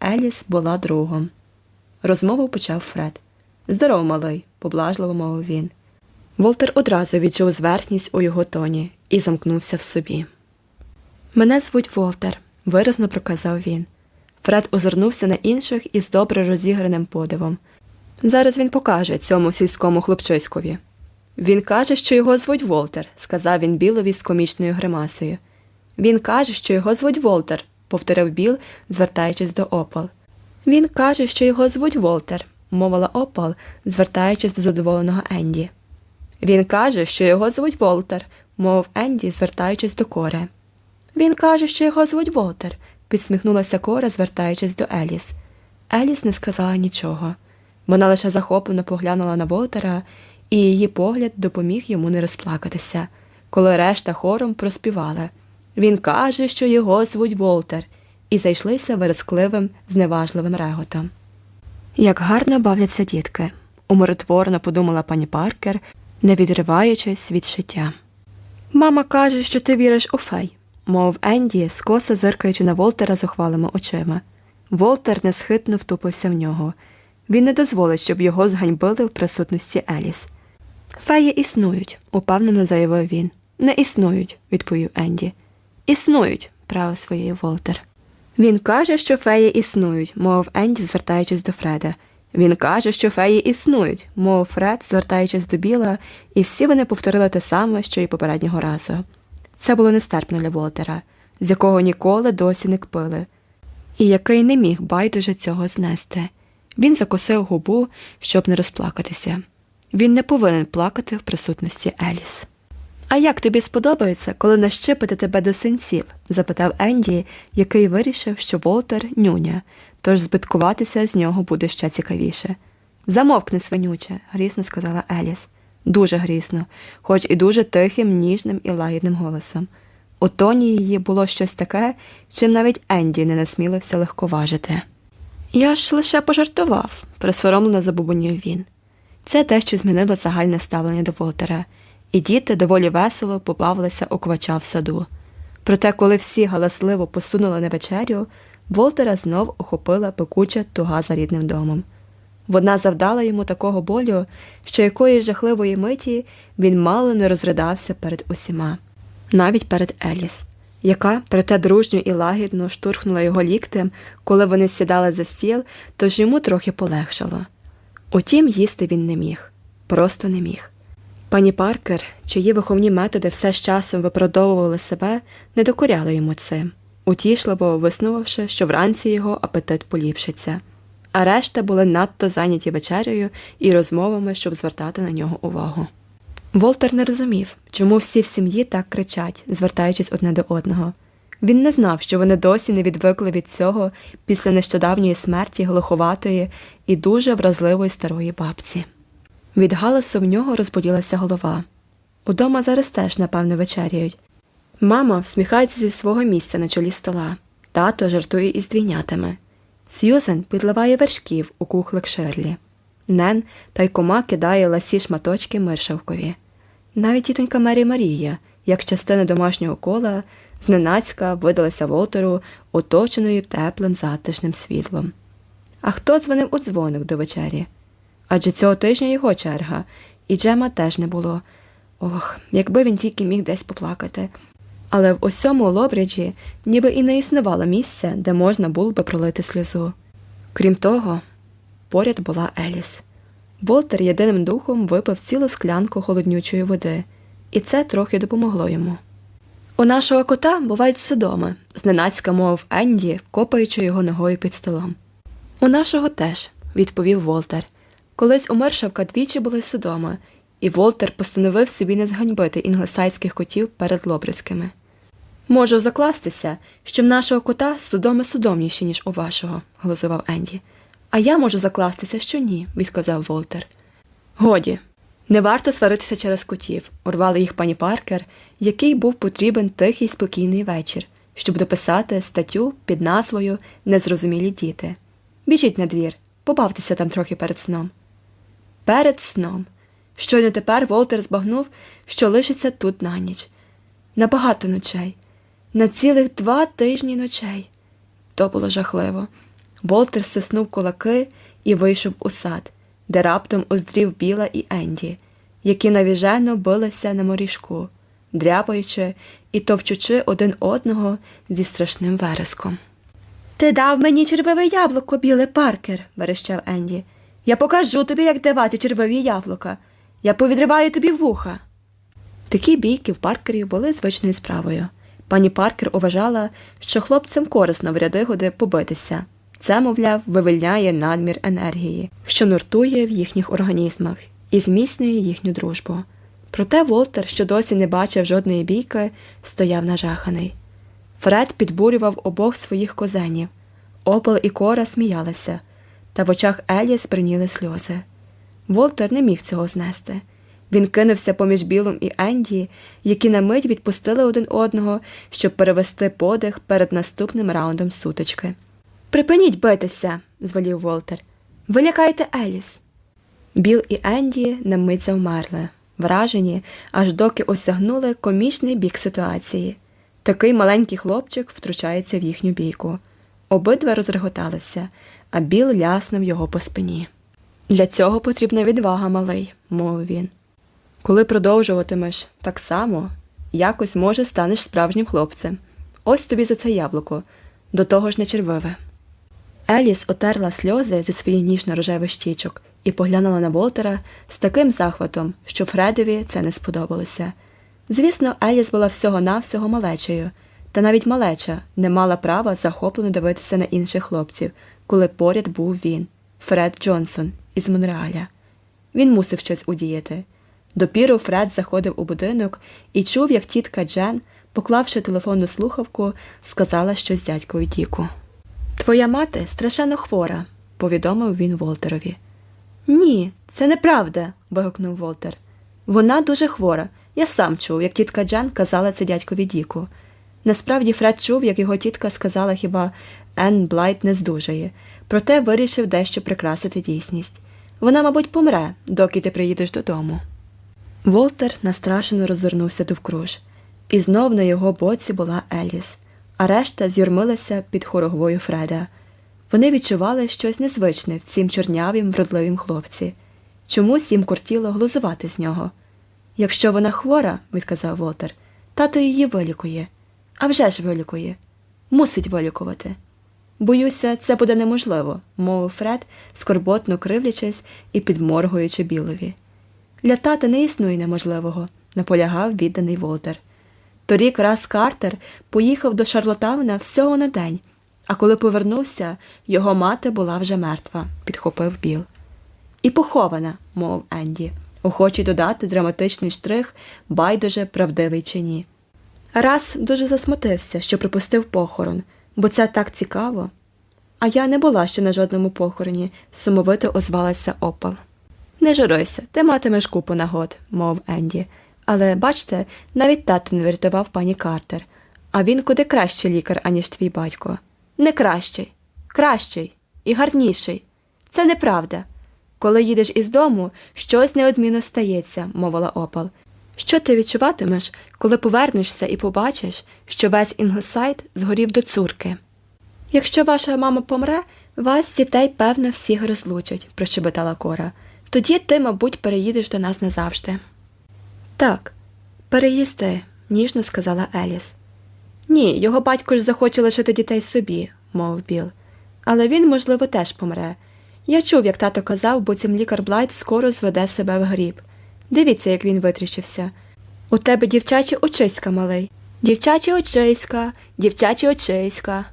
Еліс була другом. Розмову почав Фред. Здоров, малий, поблажливо мовив він. Волтер одразу відчув зверхність у його тоні і замкнувся в собі. Мене звуть Волтер, виразно проказав він. Фред озирнувся на інших із добре розіграним подивом. Зараз він покаже цьому сільському хлопчиськові. Він каже, що його звуть Волтер, сказав він Білові з комічною гримасою. Він каже, що його звуть Волтер, повторив Біл, звертаючись до Опал. Він каже, що його звуть Волтер, мовила Опал, звертаючись до задоволеного Енді. Він каже, що його звуть Волтер, мовив Енді, звертаючись до Кори. Він каже, що його звуть Волтер, підсміхнулася Кора, звертаючись до Еліс. Еліс не сказала нічого. Вона лише захоплено поглянула на Волтера, і її погляд допоміг йому не розплакатися, коли решта хором проспівали. Він каже, що його звуть Волтер, і зайшлися верескливим, зневажливим реготом. Як гарно бавляться дітки, умиротворно подумала пані Паркер, не відриваючись від шиття. Мама каже, що ти віриш у фей, мов Енді, скоса зиркаючи на Волтера зухвалими очима. Волтер несхитно втупився в нього. Він не дозволить, щоб його зганьбили в присутності Еліс. Феї існують, упевнено заявив він. Не існують, відповів Енді. Існують, правив своєї Волтер. Він каже, що феї існують, мовив Енді, звертаючись до Фреда. Він каже, що феї існують, мовив Фред, звертаючись до Біла, і всі вони повторили те саме, що й попереднього разу. Це було нестерпно для Волтера, з якого ніколи досі не кпили, і який не міг байдуже цього знести. Він закосив губу, щоб не розплакатися. Він не повинен плакати в присутності Еліс. А як тобі сподобається, коли нащипати тебе до синців? запитав Енді, який вирішив, що Волтер нюня, тож збиткуватися з нього буде ще цікавіше. Замовкни, свинюче, грісно сказала Еліс. Дуже грісно, хоч і дуже тихим, ніжним і лагідним голосом. У тоні її було щось таке, чим навіть Енді не насмілився легковажити. Я ж лише пожартував, присоромлено забубонів він. Це те, що змінило загальне ставлення до Волтера, і діти доволі весело побавилися у квача в саду. Проте, коли всі галасливо посунули на вечерю, Волтера знов охопила пекуча туга за рідним домом. Вона завдала йому такого болю, що якоїсь жахливої миті він мало не розридався перед усіма, навіть перед Еліс яка, проте дружньо і лагідно штурхнула його ліктем, коли вони сідали за стіл, тож йому трохи полегшало. Утім, їсти він не міг, просто не міг. Пані Паркер, чиї виховні методи все з часом виправдовували себе, не докоряли йому цим, утішливо виснувавши, що вранці його апетит поліпшиться, а решта були надто зайняті вечерею і розмовами, щоб звертати на нього увагу. Волтер не розумів, чому всі в сім'ї так кричать, звертаючись одне до одного. Він не знав, що вони досі не відвикли від цього після нещодавньої смерті глуховатої і дуже вразливої старої бабці. Від галасу в нього розбуділася голова. Удома зараз теж, напевно, вечеряють. Мама всміхається зі свого місця на чолі стола, тато жартує із двійнятами. Сьюзен підливає вершків у кухлик Шерлі. Нен та й кома кидає ласі шматочки Миршавкові. Навіть тітонька Мері Марія, як частина домашнього кола, зненацька видалася Волтеру, оточеною теплим затишним світлом. А хто дзвонив у дзвоник до вечері? Адже цього тижня його черга, і Джема теж не було. Ох, якби він тільки міг десь поплакати. Але в усьому Лобриджі ніби і не існувало місця, де можна було би пролити сльозу. Крім того, поряд була Еліс. Волтер єдиним духом випив цілу склянку холоднючої води, і це трохи допомогло йому. У нашого кота бувають судоми, зненацька мовив Енді, копаючи його ногою під столом. У нашого теж, відповів Волтер. Колись у Мершавка двічі були судоми, і Волтер постановив собі не зганьбити інглесайських котів перед Лобрицькими. Можу закластися, що в нашого кота судоми судомніші, ніж у вашого, голосував Енді. А я можу закластися, що ні, відказав Волтер. Годі, не варто сваритися через котів, урвали їх пані Паркер, який був потрібен тихий спокійний вечір, щоб дописати статтю під назвою Незрозумілі діти. Біжіть на двір, побавтеся там трохи перед сном. Перед сном. Щойно тепер Волтер збагнув, що лишиться тут на ніч. На багато ночей, на цілих два тижні ночей. То було жахливо. Волтер стиснув кулаки і вийшов у сад, де раптом оздрів Біла і Енді, які навіжено билися на моріжку, дряпаючи і товчучи один одного зі страшним вереском. Ти дав мені червиве яблуко, біле паркер, верещав Енді. Я покажу тобі, як давати червиві яблука. Я повідриваю тобі вуха. Такі бійки в паркерів були звичною справою. Пані Паркер уважала, що хлопцям корисно в ряди годи побитися. Це, мовляв, вивільняє надмір енергії, що нуртує в їхніх організмах і зміцнює їхню дружбу. Проте Волтер, що досі не бачив жодної бійки, стояв нажаханий. Фред підбурював обох своїх козенів. Опел і кора сміялися, та в очах Еліс приніли сльози. Волтер не міг цього знести. Він кинувся поміж Білом і Енді, які на мить відпустили один одного, щоб перевести подих перед наступним раундом сутички. Припиніть битися, звелів Волтер. Ви лякаєте Еліс. Біл і Енді на мить завмерли, вражені, аж доки осягнули комічний бік ситуації. Такий маленький хлопчик втручається в їхню бійку. Обидва розреготалися, а Біл ляснув його по спині. Для цього потрібна відвага, малий, мовив він. Коли продовжуватимеш так само, якось, може, станеш справжнім хлопцем. Ось тобі за це яблуко, до того ж не червиве. Еліс отерла сльози зі своїх ніжно-рожевих щічок і поглянула на Волтера з таким захватом, що Фредові це не сподобалося. Звісно, Еліс була всього-навсього малечею, та навіть малеча не мала права захоплено дивитися на інших хлопців, коли поряд був він, Фред Джонсон із Монреаля. Він мусив щось удіяти. Допіру Фред заходив у будинок і чув, як тітка Джен, поклавши телефонну слухавку, сказала щось дядькові Діку. Твоя мати страшенно хвора, повідомив він Волтерові. Ні, це неправда. вигукнув Волтер. Вона дуже хвора. Я сам чув, як тітка Джен казала це дядькові Діку. Насправді Фред чув, як його тітка сказала хіба Енн Блайт не здужає, проте вирішив дещо прикрасити дійсність. Вона, мабуть, помре, доки ти приїдеш додому. Волтер настрашено розвернувся довкруж, і знов на його боці була Еліс, а решта з'юрмилася під хорогвою Фреда. Вони відчували щось незвичне в цім чорнявім, вродливім хлопці. Чомусь їм кортіло глузувати з нього. Якщо вона хвора, відказав Волтер, тато її вилікує. «А вже ж вилікує. Мусить вилікувати. Боюся, це буде неможливо, мовив Фред, скорботно кривлячись і підморгуючи білові. Для тата не існує неможливого, наполягав відданий Волтер. Торік раз Картер поїхав до Шарлотавна всього на день, а коли повернувся, його мати була вже мертва, підхопив Біл. І похована, мов Енді, охочий додати драматичний штрих, байдуже правдивий чи ні. Раз дуже засмутився, що припустив похорон, бо це так цікаво. А я не була ще на жодному похороні, сумовито озвалася Опал. Не журуйся, ти матимеш купу нагод, мов Енді. Але бачте, навіть тато не врятував пані Картер, а він куди кращий лікар, аніж твій батько. Не кращий, кращий і гарніший. Це неправда. Коли їдеш із дому, щось неодмінно стається, мовила Опал. Що ти відчуватимеш, коли повернешся і побачиш, що весь Інглсайд згорів до цурки? Якщо ваша мама помре, вас дітей, певно, всіх розлучать, прощебетала Кора. Тоді ти, мабуть, переїдеш до нас назавжди. Так, переїдеш, ніжно сказала Еліс. Ні, його батько ж захоче лишити дітей собі, мовив Біл. Але він, можливо, теж помре. Я чув, як тато казав, бо цим лікар Блайт скоро зведе себе в гріб. Дивіться, як він витріщився. У тебе дівчачі очиська, малий. Дівчачі очиська, дівчачі очиська.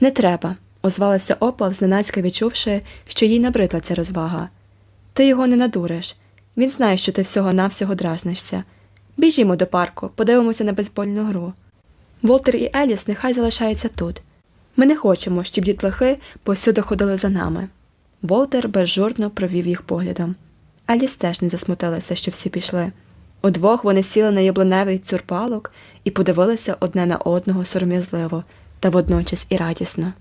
Не треба, озвалася Опал, зненацька відчувши, що їй набридла ця розвага. Ти його не надуриш. Він знає, що ти всього навсього дражнишся. Біжімо до парку, подивимося на безбольну гру. Волтер і Еліс нехай залишаються тут. Ми не хочемо, щоб дітлахи повсюди ходили за нами. Волтер безжурно провів їх поглядом. Еліс теж не засмутилася, що всі пішли. Удвох вони сіли на яблуневий цюрпалок і подивилися одне на одного сором'язливо та водночас і радісно.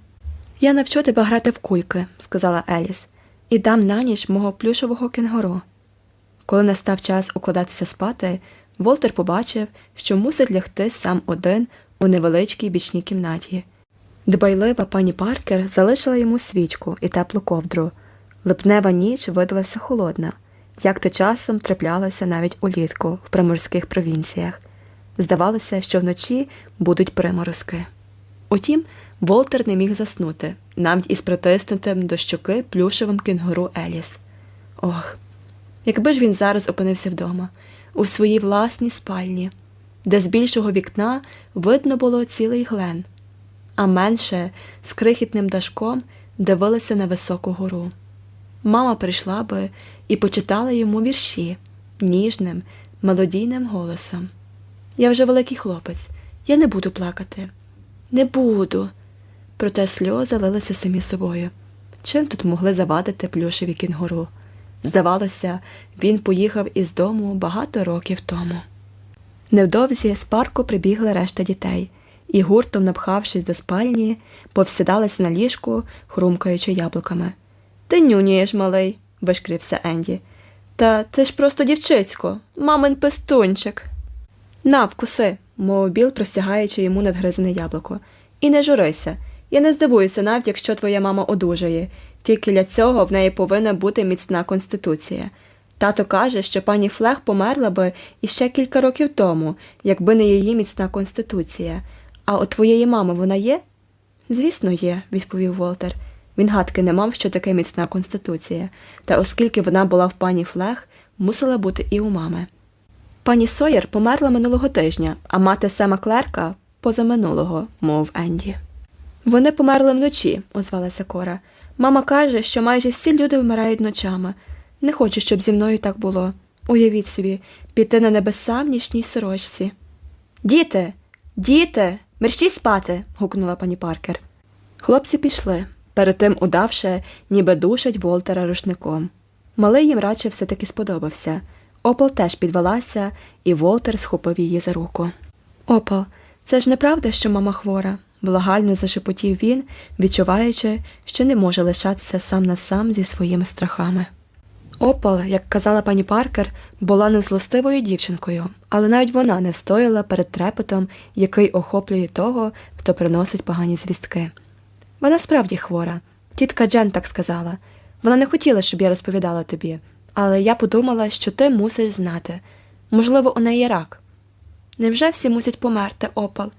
Я навчу тебе грати в кульки, сказала Еліс, і дам на ніч мого плюшового кенгуру. Коли настав час укладатися спати, Волтер побачив, що мусить лягти сам один у невеличкій бічній кімнаті. Дбайлива пані Паркер залишила йому свічку і теплу ковдру. Липнева ніч видалася холодна, як то часом траплялося навіть улітку в приморських провінціях. Здавалося, що вночі будуть приморозки. Утім, Волтер не міг заснути, навіть із притиснутим до щоки плюшевим кінгуру Еліс. Ох, якби ж він зараз опинився вдома, у своїй власній спальні, де з більшого вікна видно було цілий глен, а менше з крихітним дашком дивилася на високу гору. Мама прийшла би і почитала йому вірші ніжним, мелодійним голосом. Я вже великий хлопець, я не буду плакати. Не буду. Проте сльози лилися самі собою. Чим тут могли завадити плюшеві кінгуру? Здавалося, він поїхав із дому багато років тому. Невдовзі з парку прибігли решта дітей, і гуртом, напхавшись до спальні, повсідались на ліжку, хрумкаючи яблуками. Ти нюнієш, малий, вишкрився Енді. Та це ж просто дівчисько, мамин пестунчик. На, вкуси, мовив Біл, простягаючи йому надгризене яблуко. І не журися. Я не здивуюся, навіть якщо твоя мама одужає, тільки для цього в неї повинна бути міцна конституція. Тато каже, що пані Флег померла би іще кілька років тому, якби не її міцна конституція. А у твоєї мами вона є? Звісно, є, відповів Волтер. Він гадки не мав, що таке міцна конституція, та оскільки вона була в пані Флег, мусила бути і у мами. Пані Сойер померла минулого тижня, а мати Сема Клерка позаминулого, мов Енді. Вони померли вночі, озвалася Кора. Мама каже, що майже всі люди вмирають ночами. Не хочу, щоб зі мною так було. Уявіть собі, піти на небеса в нічній сорочці. Діти, діти, мерщій спати. гукнула пані Паркер. Хлопці пішли, перед тим удавши, ніби душать Волтера рушником. Малий їм радше все таки сподобався. Опол теж підвелася, і Волтер схопив її за руку. Опол, це ж неправда, що мама хвора, благально зашепотів він, відчуваючи, що не може лишатися сам на сам зі своїми страхами. Опол, як казала пані Паркер, була незлостивою дівчинкою, але навіть вона не встояла перед трепетом, який охоплює того, хто приносить погані звістки. Вона справді хвора. Тітка Джен так сказала. Вона не хотіла, щоб я розповідала тобі, але я подумала, що ти мусиш знати. Можливо, у неї рак. Невже всі мусять померти, опал?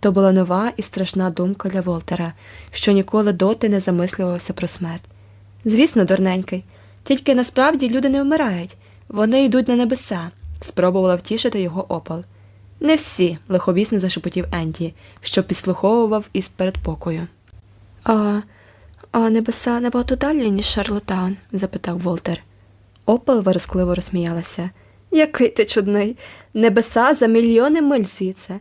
То була нова і страшна думка для Волтера, що ніколи доти не замислювався про смерть. Звісно, дурненький, тільки насправді люди не вмирають, вони йдуть на небеса, спробувала втішити його опал. Не всі, лиховісно зашепотів Енді, що підслуховував із передпокою. А а небеса набагато далі, ніж Шарлотаун? запитав Волтер. Опал виразкливо розсміялася. Який ти чудний, небеса за мільйони миль звідси.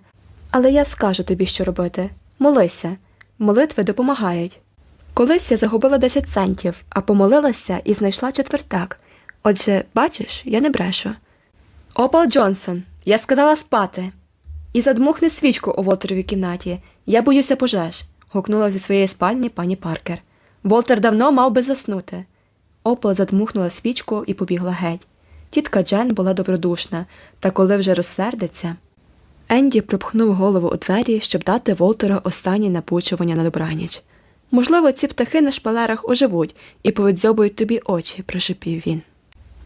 Але я скажу тобі, що робити. Молися, молитви допомагають. Колись я загубила 10 центів, а помолилася і знайшла четвертак. Отже, бачиш, я не брешу. Опал Джонсон, я сказала спати. І задмухни свічку у Волтеровій кімнаті. Я боюся пожеж. гукнула зі своєї спальні пані Паркер. Волтер давно мав би заснути. Опал задмухнула свічку і побігла геть. Тітка Джен була добродушна, та коли вже розсердиться. Енді пропхнув голову у двері, щоб дати Волтеру останнє напучування на добраніч. Можливо, ці птахи на шпалерах оживуть і повидзьобують тобі очі, прошепів він.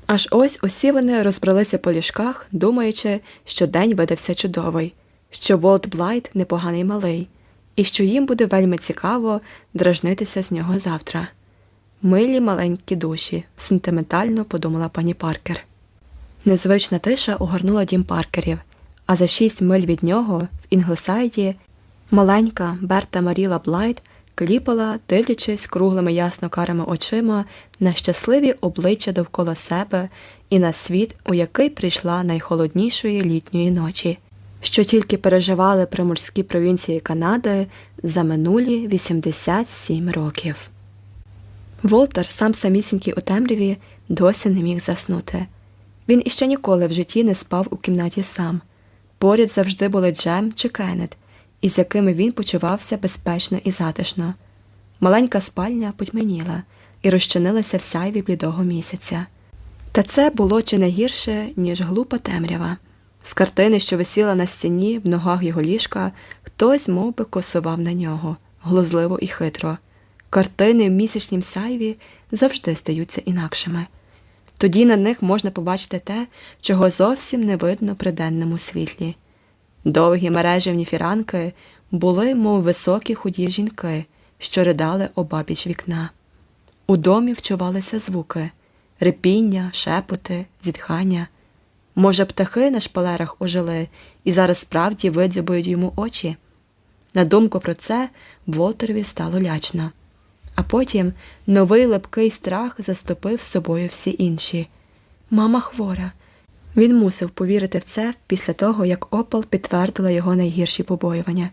Аж ось усі вони розбралися по ліжках, думаючи, що день видався чудовий, що Волт Блайт непоганий малий, і що їм буде вельми цікаво дражнитися з нього завтра. Милі маленькі душі, сентиментально подумала пані Паркер. Незвична тиша огорнула дім паркерів, а за шість миль від нього, в Інглесайді, маленька Берта Маріла Блайт кліпала, дивлячись круглими ясно карими очима на щасливі обличчя довкола себе і на світ, у який прийшла найхолоднішої літньої ночі, що тільки переживали приморські провінції Канади за минулі 87 років. Волтер, сам самісінький у темряві, досі не міг заснути. Він іще ніколи в житті не спав у кімнаті сам. Поряд завжди були Джем чи Кеннет, із якими він почувався безпечно і затишно. Маленька спальня потьменіла і розчинилася в сяйві блідого місяця. Та це було чи не гірше, ніж глупа темрява. З картини, що висіла на стіні в ногах його ліжка, хтось мов би, косував на нього, глузливо і хитро. Картини в місячнім сяйві завжди стаються інакшими. Тоді на них можна побачити те, чого зовсім не видно при денному світлі. Довгі мережевні фіранки були, мов високі худі жінки, що ридали обабіч вікна. У домі вчувалися звуки репіння, шепоти, зітхання. Може, птахи на шпалерах ожили і зараз справді видзябують йому очі. На думку про це Волтерові стало лячно. А потім новий липкий страх заступив з собою всі інші. Мама хвора. Він мусив повірити в це після того, як Опал підтвердила його найгірші побоювання.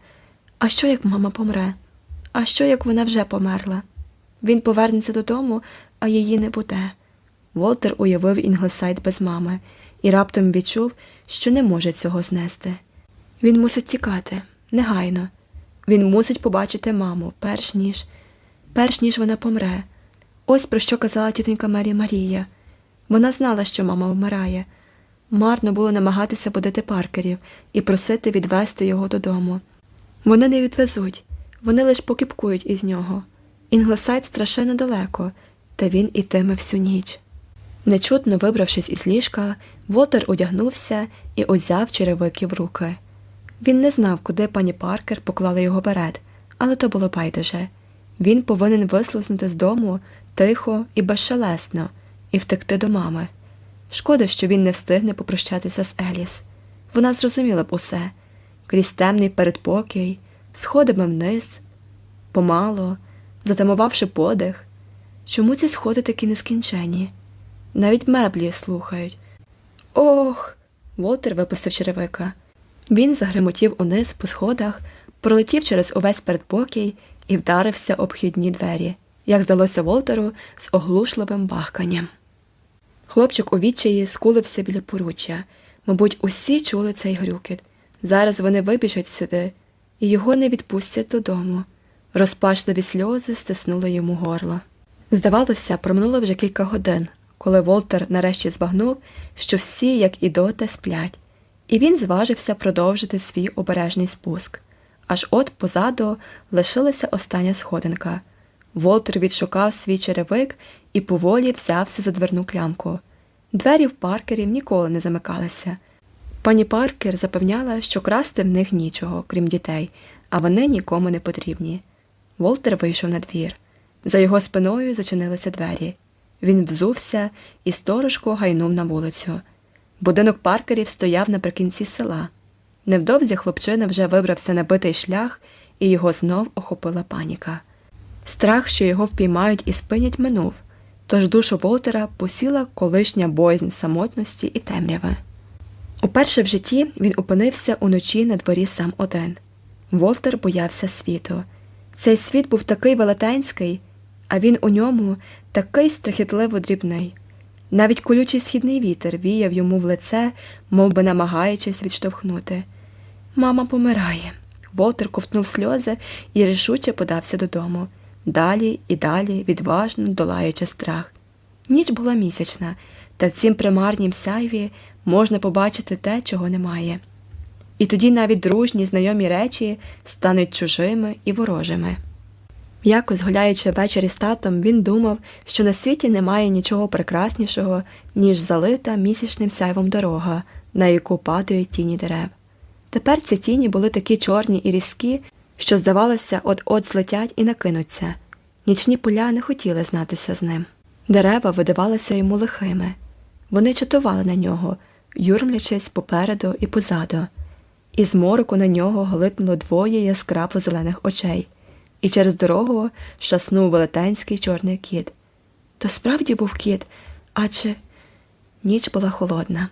А що як мама помре? А що як вона вже померла? Він повернеться додому, а її не буде. Волтер уявив Інглесайд без мами і раптом відчув, що не може цього знести. Він мусить тікати негайно. Він мусить побачити маму, перш ніж перш ніж вона помре. Ось про що казала тітонька Мері Марія. Вона знала, що мама вмирає. Марно було намагатися будити паркерів і просити відвести його додому. Вони не відвезуть, вони лише покепкують із нього. Інглесайд страшенно далеко, та він ітиме всю ніч. Нечутно вибравшись із ліжка, Волтер одягнувся і узяв черевики в руки. Він не знав, куди пані Паркер поклала його берет, але то було байдуже. Він повинен вислузнути з дому тихо і безшелесно і втекти до мами. Шкода, що він не встигне попрощатися з Еліс. Вона зрозуміла б усе крізь темний передпокій, сходами вниз, помало, затамувавши подих. Чому ці сходи такі нескінчені? Навіть меблі слухають. Ох. Волтер випустив черевика. Він загремотів униз по сходах, пролетів через увесь передпокій і вдарився об хідні двері, як здалося Волтеру з оглушливим бахканням. Хлопчик у відчаї скулився біля поруччя. Мабуть, усі чули цей грюкіт. Зараз вони вибіжать сюди, і його не відпустять додому. Розпачливі сльози стиснули йому горло. Здавалося, проминуло вже кілька годин, коли Волтер нарешті збагнув, що всі, як і доти, сплять, і він зважився продовжити свій обережний спуск. Аж от позаду лишилася остання сходинка. Волтер відшукав свій черевик і поволі взявся за дверну клямку. Двері в паркерів ніколи не замикалися. Пані Паркер запевняла, що красти в них нічого, крім дітей, а вони нікому не потрібні. Волтер вийшов на двір. За його спиною зачинилися двері. Він взувся і сторожко гайнув на вулицю. Будинок паркерів стояв наприкінці села. Невдовзі хлопчина вже вибрався на битий шлях, і його знов охопила паніка. Страх, що його впіймають і спинять, минув, тож душу Волтера посіла колишня боязнь самотності і темряви. Уперше в житті він опинився уночі на дворі сам один. Волтер боявся світу. Цей світ був такий велетенський, а він у ньому такий страхітливо дрібний. Навіть колючий східний вітер віяв йому в лице, мов би намагаючись відштовхнути. Мама помирає. Волтер ковтнув сльози і рішуче подався додому, далі і далі, відважно долаючи страх. Ніч була місячна, та в цім примарнім сяйві можна побачити те, чого немає. І тоді навіть дружні знайомі речі стануть чужими і ворожими. Якось, гуляючи ввечері з татом, він думав, що на світі немає нічого прекраснішого, ніж залита місячним сяйвом дорога, на яку падають тіні дерев. Тепер ці тіні були такі чорні і різкі, що, здавалося, от-от злетять і накинуться. Нічні поля не хотіли знатися з ним. Дерева видавалися йому лихими. Вони чатували на нього, юрмлячись попереду і позаду, і з мороку на нього глипнуло двоє яскраво зелених очей, і через дорогу шаснув велетенський чорний кіт. То справді був кіт, адже ніч була холодна.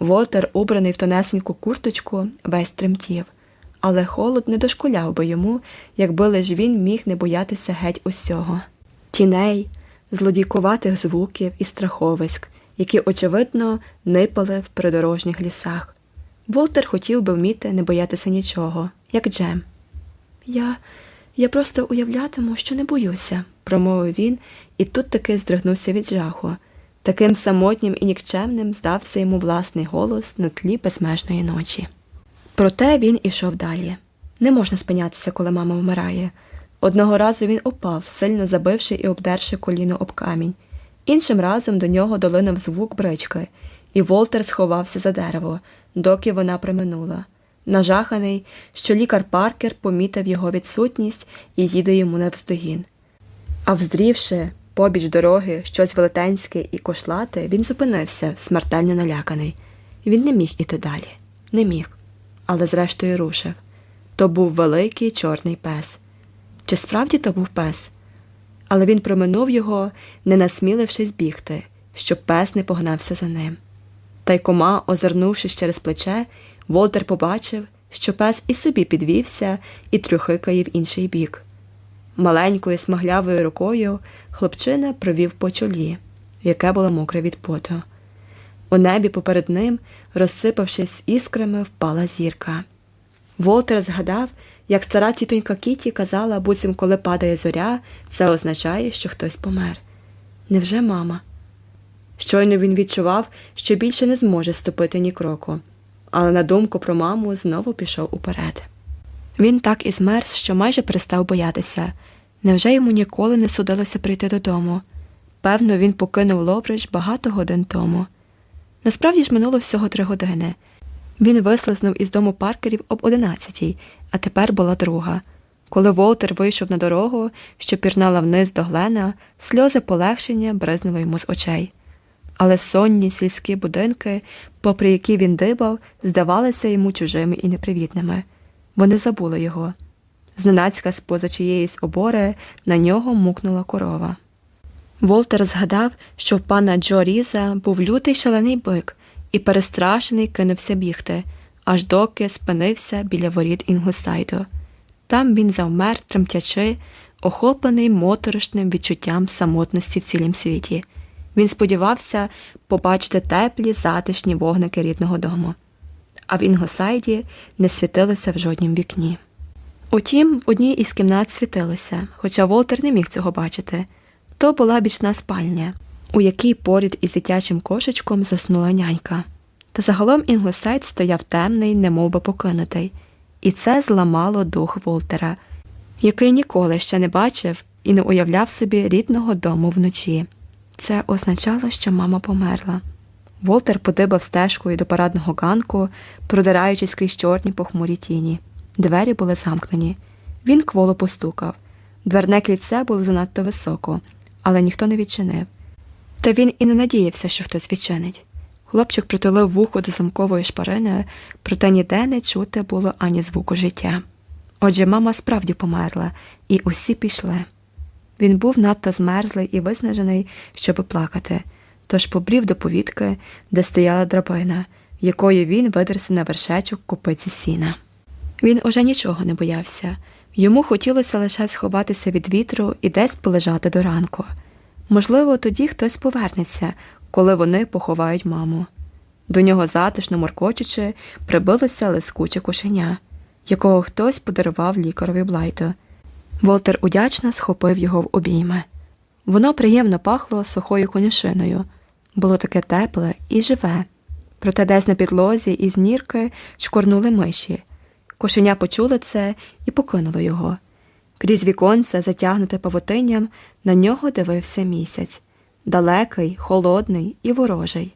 Волтер, убраний в тонесеньку курточку, весь тремтів, але холод не дошкуляв би йому, якби лиш він міг не боятися геть усього. Тіней, злодійкуватих звуків і страховиськ, які, очевидно, нипали в придорожніх лісах. Волтер хотів би вміти не боятися нічого, як Джем. Я я просто уявлятиму, що не боюся, промовив він, і тут таки здригнувся від жаху. Таким самотнім і нікчемним здався йому власний голос на тлі безмежної ночі. Проте він ішов далі. Не можна спинятися, коли мама вмирає. Одного разу він упав, сильно забивши і обдерши коліно об камінь. Іншим разом до нього долинув звук брички, і Волтер сховався за дерево, доки вона приминула. Нажаханий, що лікар Паркер помітив його відсутність і їде йому навздогін. А вздрівши, побіч дороги щось велетенське і кошлате, він зупинився, смертельно наляканий. Він не міг іти далі, не міг, але зрештою рушив. То був великий чорний пес. Чи справді то був пес? Але він проминув його, не насмілившись бігти, щоб пес не погнався за ним. Та й кома, озирнувшись через плече, Волтер побачив, що пес і собі підвівся і трюхикає в інший бік. Маленькою смаглявою рукою хлопчина провів по чолі, яке було мокре від поту. У небі поперед ним, розсипавшись іскрами, впала зірка. Волтер згадав, як стара тітонька Кіті казала, буцім, коли падає зоря, це означає, що хтось помер. Невже мама? Щойно він відчував, що більше не зможе ступити ні кроку, але на думку про маму знову пішов уперед. Він так і змерз, що майже перестав боятися. Невже йому ніколи не судилося прийти додому? Певно, він покинув Лобрич багато годин тому. Насправді ж минуло всього три години. Він вислизнув із дому паркерів об одинадцятій, а тепер була друга. Коли Волтер вийшов на дорогу, що пірнала вниз до Глена, сльози полегшення бризнули йому з очей. Але сонні сільські будинки, попри які він дибав, здавалися йому чужими і непривітними. Вони забули його. Зненацька з поза чиєїсь обори на нього мукнула корова. Волтер згадав, що в пана Джо Різа був лютий шалений бик і перестрашений кинувся бігти, аж доки спинився біля воріт Інглсайду. Там він завмер, тремтячи, охоплений моторошним відчуттям самотності в цілім світі. Він сподівався побачити теплі, затишні вогники рідного дому, а в Інглсайді не світилося в жоднім вікні. Утім, в одній із кімнат світилося, хоча Волтер не міг цього бачити то була бічна спальня, у якій поряд із дитячим кошичком заснула нянька. Та загалом Інглсайд стояв темний, немов би покинутий, і це зламало дух Волтера, який ніколи ще не бачив і не уявляв собі рідного дому вночі. Це означало, що мама померла. Волтер подибав стежкою до парадного ганку, продираючись крізь чорні похмурі тіні. Двері були замкнені. Він кволо постукав. Дверне кліце було занадто високо, але ніхто не відчинив. Та він і не надіявся, що хтось відчинить. Хлопчик притулив вухо до замкової шпарини, проте ніде не чути було ані звуку життя. Отже, мама справді померла, і усі пішли. Він був надто змерзлий і виснажений, щоб плакати, тож побрів до повітки, де стояла драбина, якою він видерся на вершечок купиці сіна. Він уже нічого не боявся. Йому хотілося лише сховатися від вітру і десь полежати до ранку. Можливо, тоді хтось повернеться, коли вони поховають маму. До нього затишно моркочучи, прибилося лискуче кошеня, якого хтось подарував лікарові Блайту. Волтер удячно схопив його в обійми. Воно приємно пахло сухою конюшиною, було таке тепле і живе. Проте десь на підлозі із нірки шкорнули миші. Кошеня почуло це і покинуло його. Крізь віконце, затягнуте павутинням, на нього дивився місяць далекий, холодний і ворожий.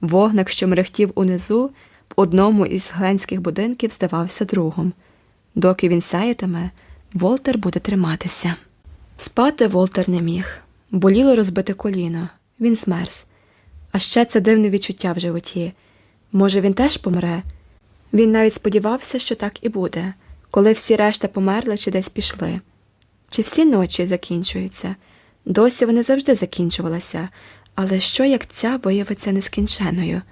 Вогник, що мерехтів унизу, в одному із гленських будинків здавався другом. Доки він сяєтиме, Волтер буде триматися. Спати Волтер не міг. Боліло розбите коліно, він змерз. А ще це дивне відчуття в животі. Може, він теж помре? Він навіть сподівався, що так і буде, коли всі решта померли чи десь пішли. Чи всі ночі закінчуються? Досі вони завжди закінчувалися, але що як ця виявиться нескінченою?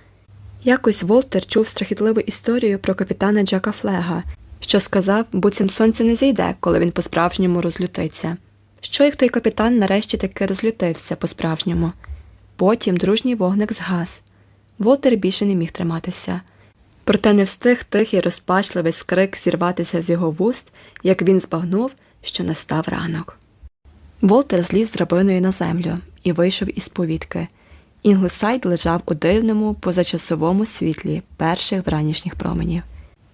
Якось Волтер чув страхітливу історію про капітана Джака Флега, що сказав, буцім сонце не зійде, коли він по-справжньому розлютиться. Що як той капітан нарешті таки розлютився по-справжньому? Потім дружній вогник згас. Волтер більше не міг триматися. Проте не встиг тихий розпачливий скрик зірватися з його вуст, як він збагнув, що настав ранок. Волтер зліз з драбиною на землю і вийшов із повітки. Інглесайд лежав у дивному позачасовому світлі перших вранішніх променів.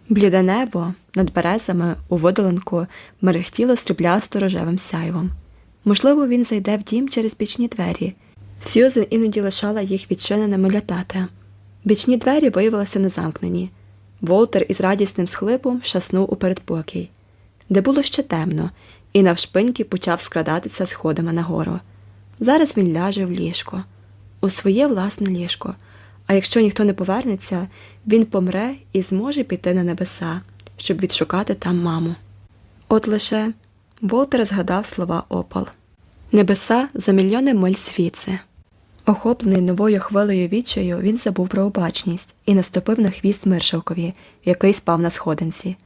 Бліде небо над березами у видолинку мерехтіло сріблясто рожевим сяйвом. Можливо, він зайде в дім через бічні двері. Сьюзен іноді лишала їх відчиненими для тата. Бічні двері виявилися незамкнені. Волтер із радісним схлипом шаснув у передпокій, де було ще темно, і навшпиньки почав скрадатися сходами нагору. Зараз він ляже в ліжко, у своє власне ліжко, а якщо ніхто не повернеться, він помре і зможе піти на небеса, щоб відшукати там маму. От лише Волтер згадав слова опал Небеса за мільйони миль звідси. Охоплений новою хвилею відчаю, він забув про обачність і наступив на хвіст Миршавкові, який спав на сходинці.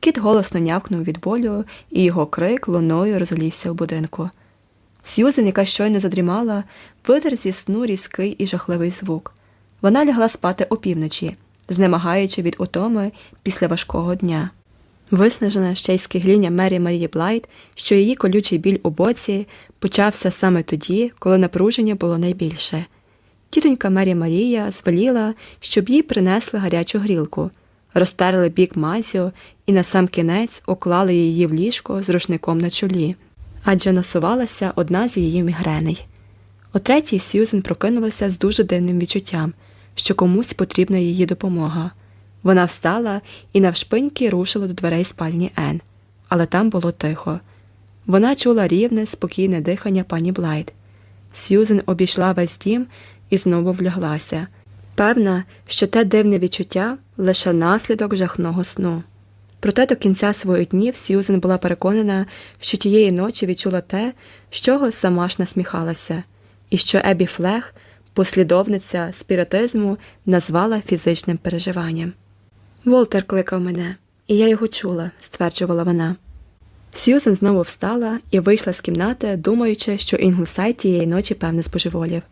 Кіт голосно нявкнув від болю, і його крик луною розлівся в будинку. Сьюзен, яка щойно задрімала, витер зі сну різкий і жахливий звук. Вона лягла спати опівночі, знемагаючи від утоми після важкого дня. Виснажена ще й скигління Мері Марії Блайт, що її колючий біль у боці почався саме тоді, коли напруження було найбільше. Тітонька Мері Марія звеліла, щоб їй принесли гарячу грілку, розтерли бік мазю і на сам кінець уклали її в ліжко з рушником на чолі, адже насувалася одна з її мігреней. О третій Сьюзен прокинулася з дуже дивним відчуттям, що комусь потрібна її допомога. Вона встала і навшпиньки рушила до дверей спальні Ен, але там було тихо. Вона чула рівне, спокійне дихання пані Блайт. Сьюзен обійшла весь дім і знову вляглася. Певна, що те дивне відчуття лише наслідок жахного сну. Проте до кінця своїх днів Сьюзен була переконана, що тієї ночі відчула те, з чого сама ж насміхалася, і що Ебі Флегг, послідовниця спіритизму, назвала фізичним переживанням. Волтер кликав мене, і я його чула, стверджувала вона. Сьюзен знову встала і вийшла з кімнати, думаючи, що Інглсайд тієї ночі певне збожеволів.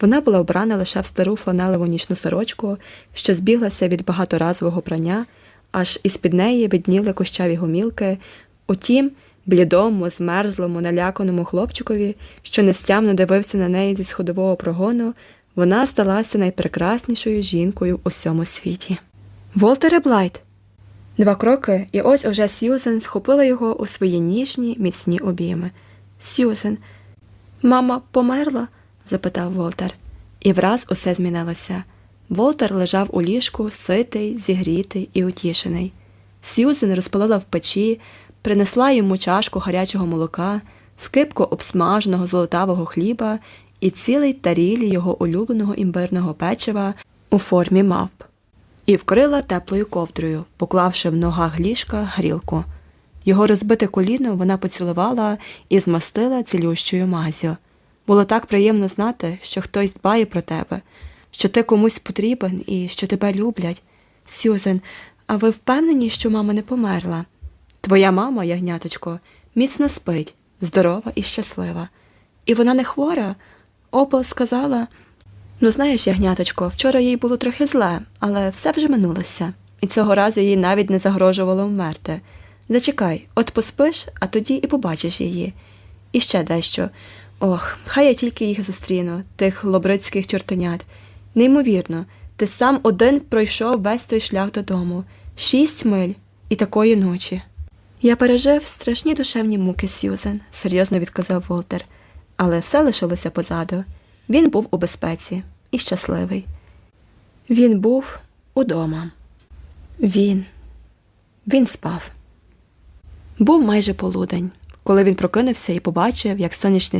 Вона була вбрана лише в стару фланелеву нічну сорочку, що збіглася від багаторазового прання, аж із під неї видніли кощаві гомілки. Утім, блідому, змерзлому, наляканому хлопчикові, що нестямно дивився на неї зі сходового прогону, вона здалася найпрекраснішою жінкою у всьому світі. Волтере Блайт. Два кроки, і ось уже Сьюзен схопила його у свої ніжні, міцні обійми. Сьюзен, мама померла? запитав Волтер, і враз усе змінилося. Волтер лежав у ліжку, ситий, зігрітий і утішений. Сьюзен розпалила в печі, принесла йому чашку гарячого молока, скипку обсмаженого золотавого хліба і цілий таріль його улюбленого імбирного печива у формі мавп і вкрила теплою ковдрою, поклавши в ногах ліжка грілку. Його розбите коліно вона поцілувала і змастила цілющою мазю. Було так приємно знати, що хтось дбає про тебе, що ти комусь потрібен і що тебе люблять. Сюзен, а ви впевнені, що мама не померла? Твоя мама, ягняточко, міцно спить, здорова і щаслива. І вона не хвора. Опол сказала. Ну, знаєш, ягняточко, вчора їй було трохи зле, але все вже минулося, і цього разу їй навіть не загрожувало вмерти. Зачекай, от поспиш, а тоді і побачиш її. І ще дещо. Ох, хай я тільки їх зустріну, тих лобрицьких чортенят. Неймовірно, ти сам один пройшов весь той шлях додому, шість миль і такої ночі. Я пережив страшні душевні муки, Сьюзен, серйозно відказав Волтер, але все лишилося позаду. Він був у безпеці і щасливий. Він був удома. Він. Він спав. Був майже полудень, коли він прокинувся і побачив, як сонячне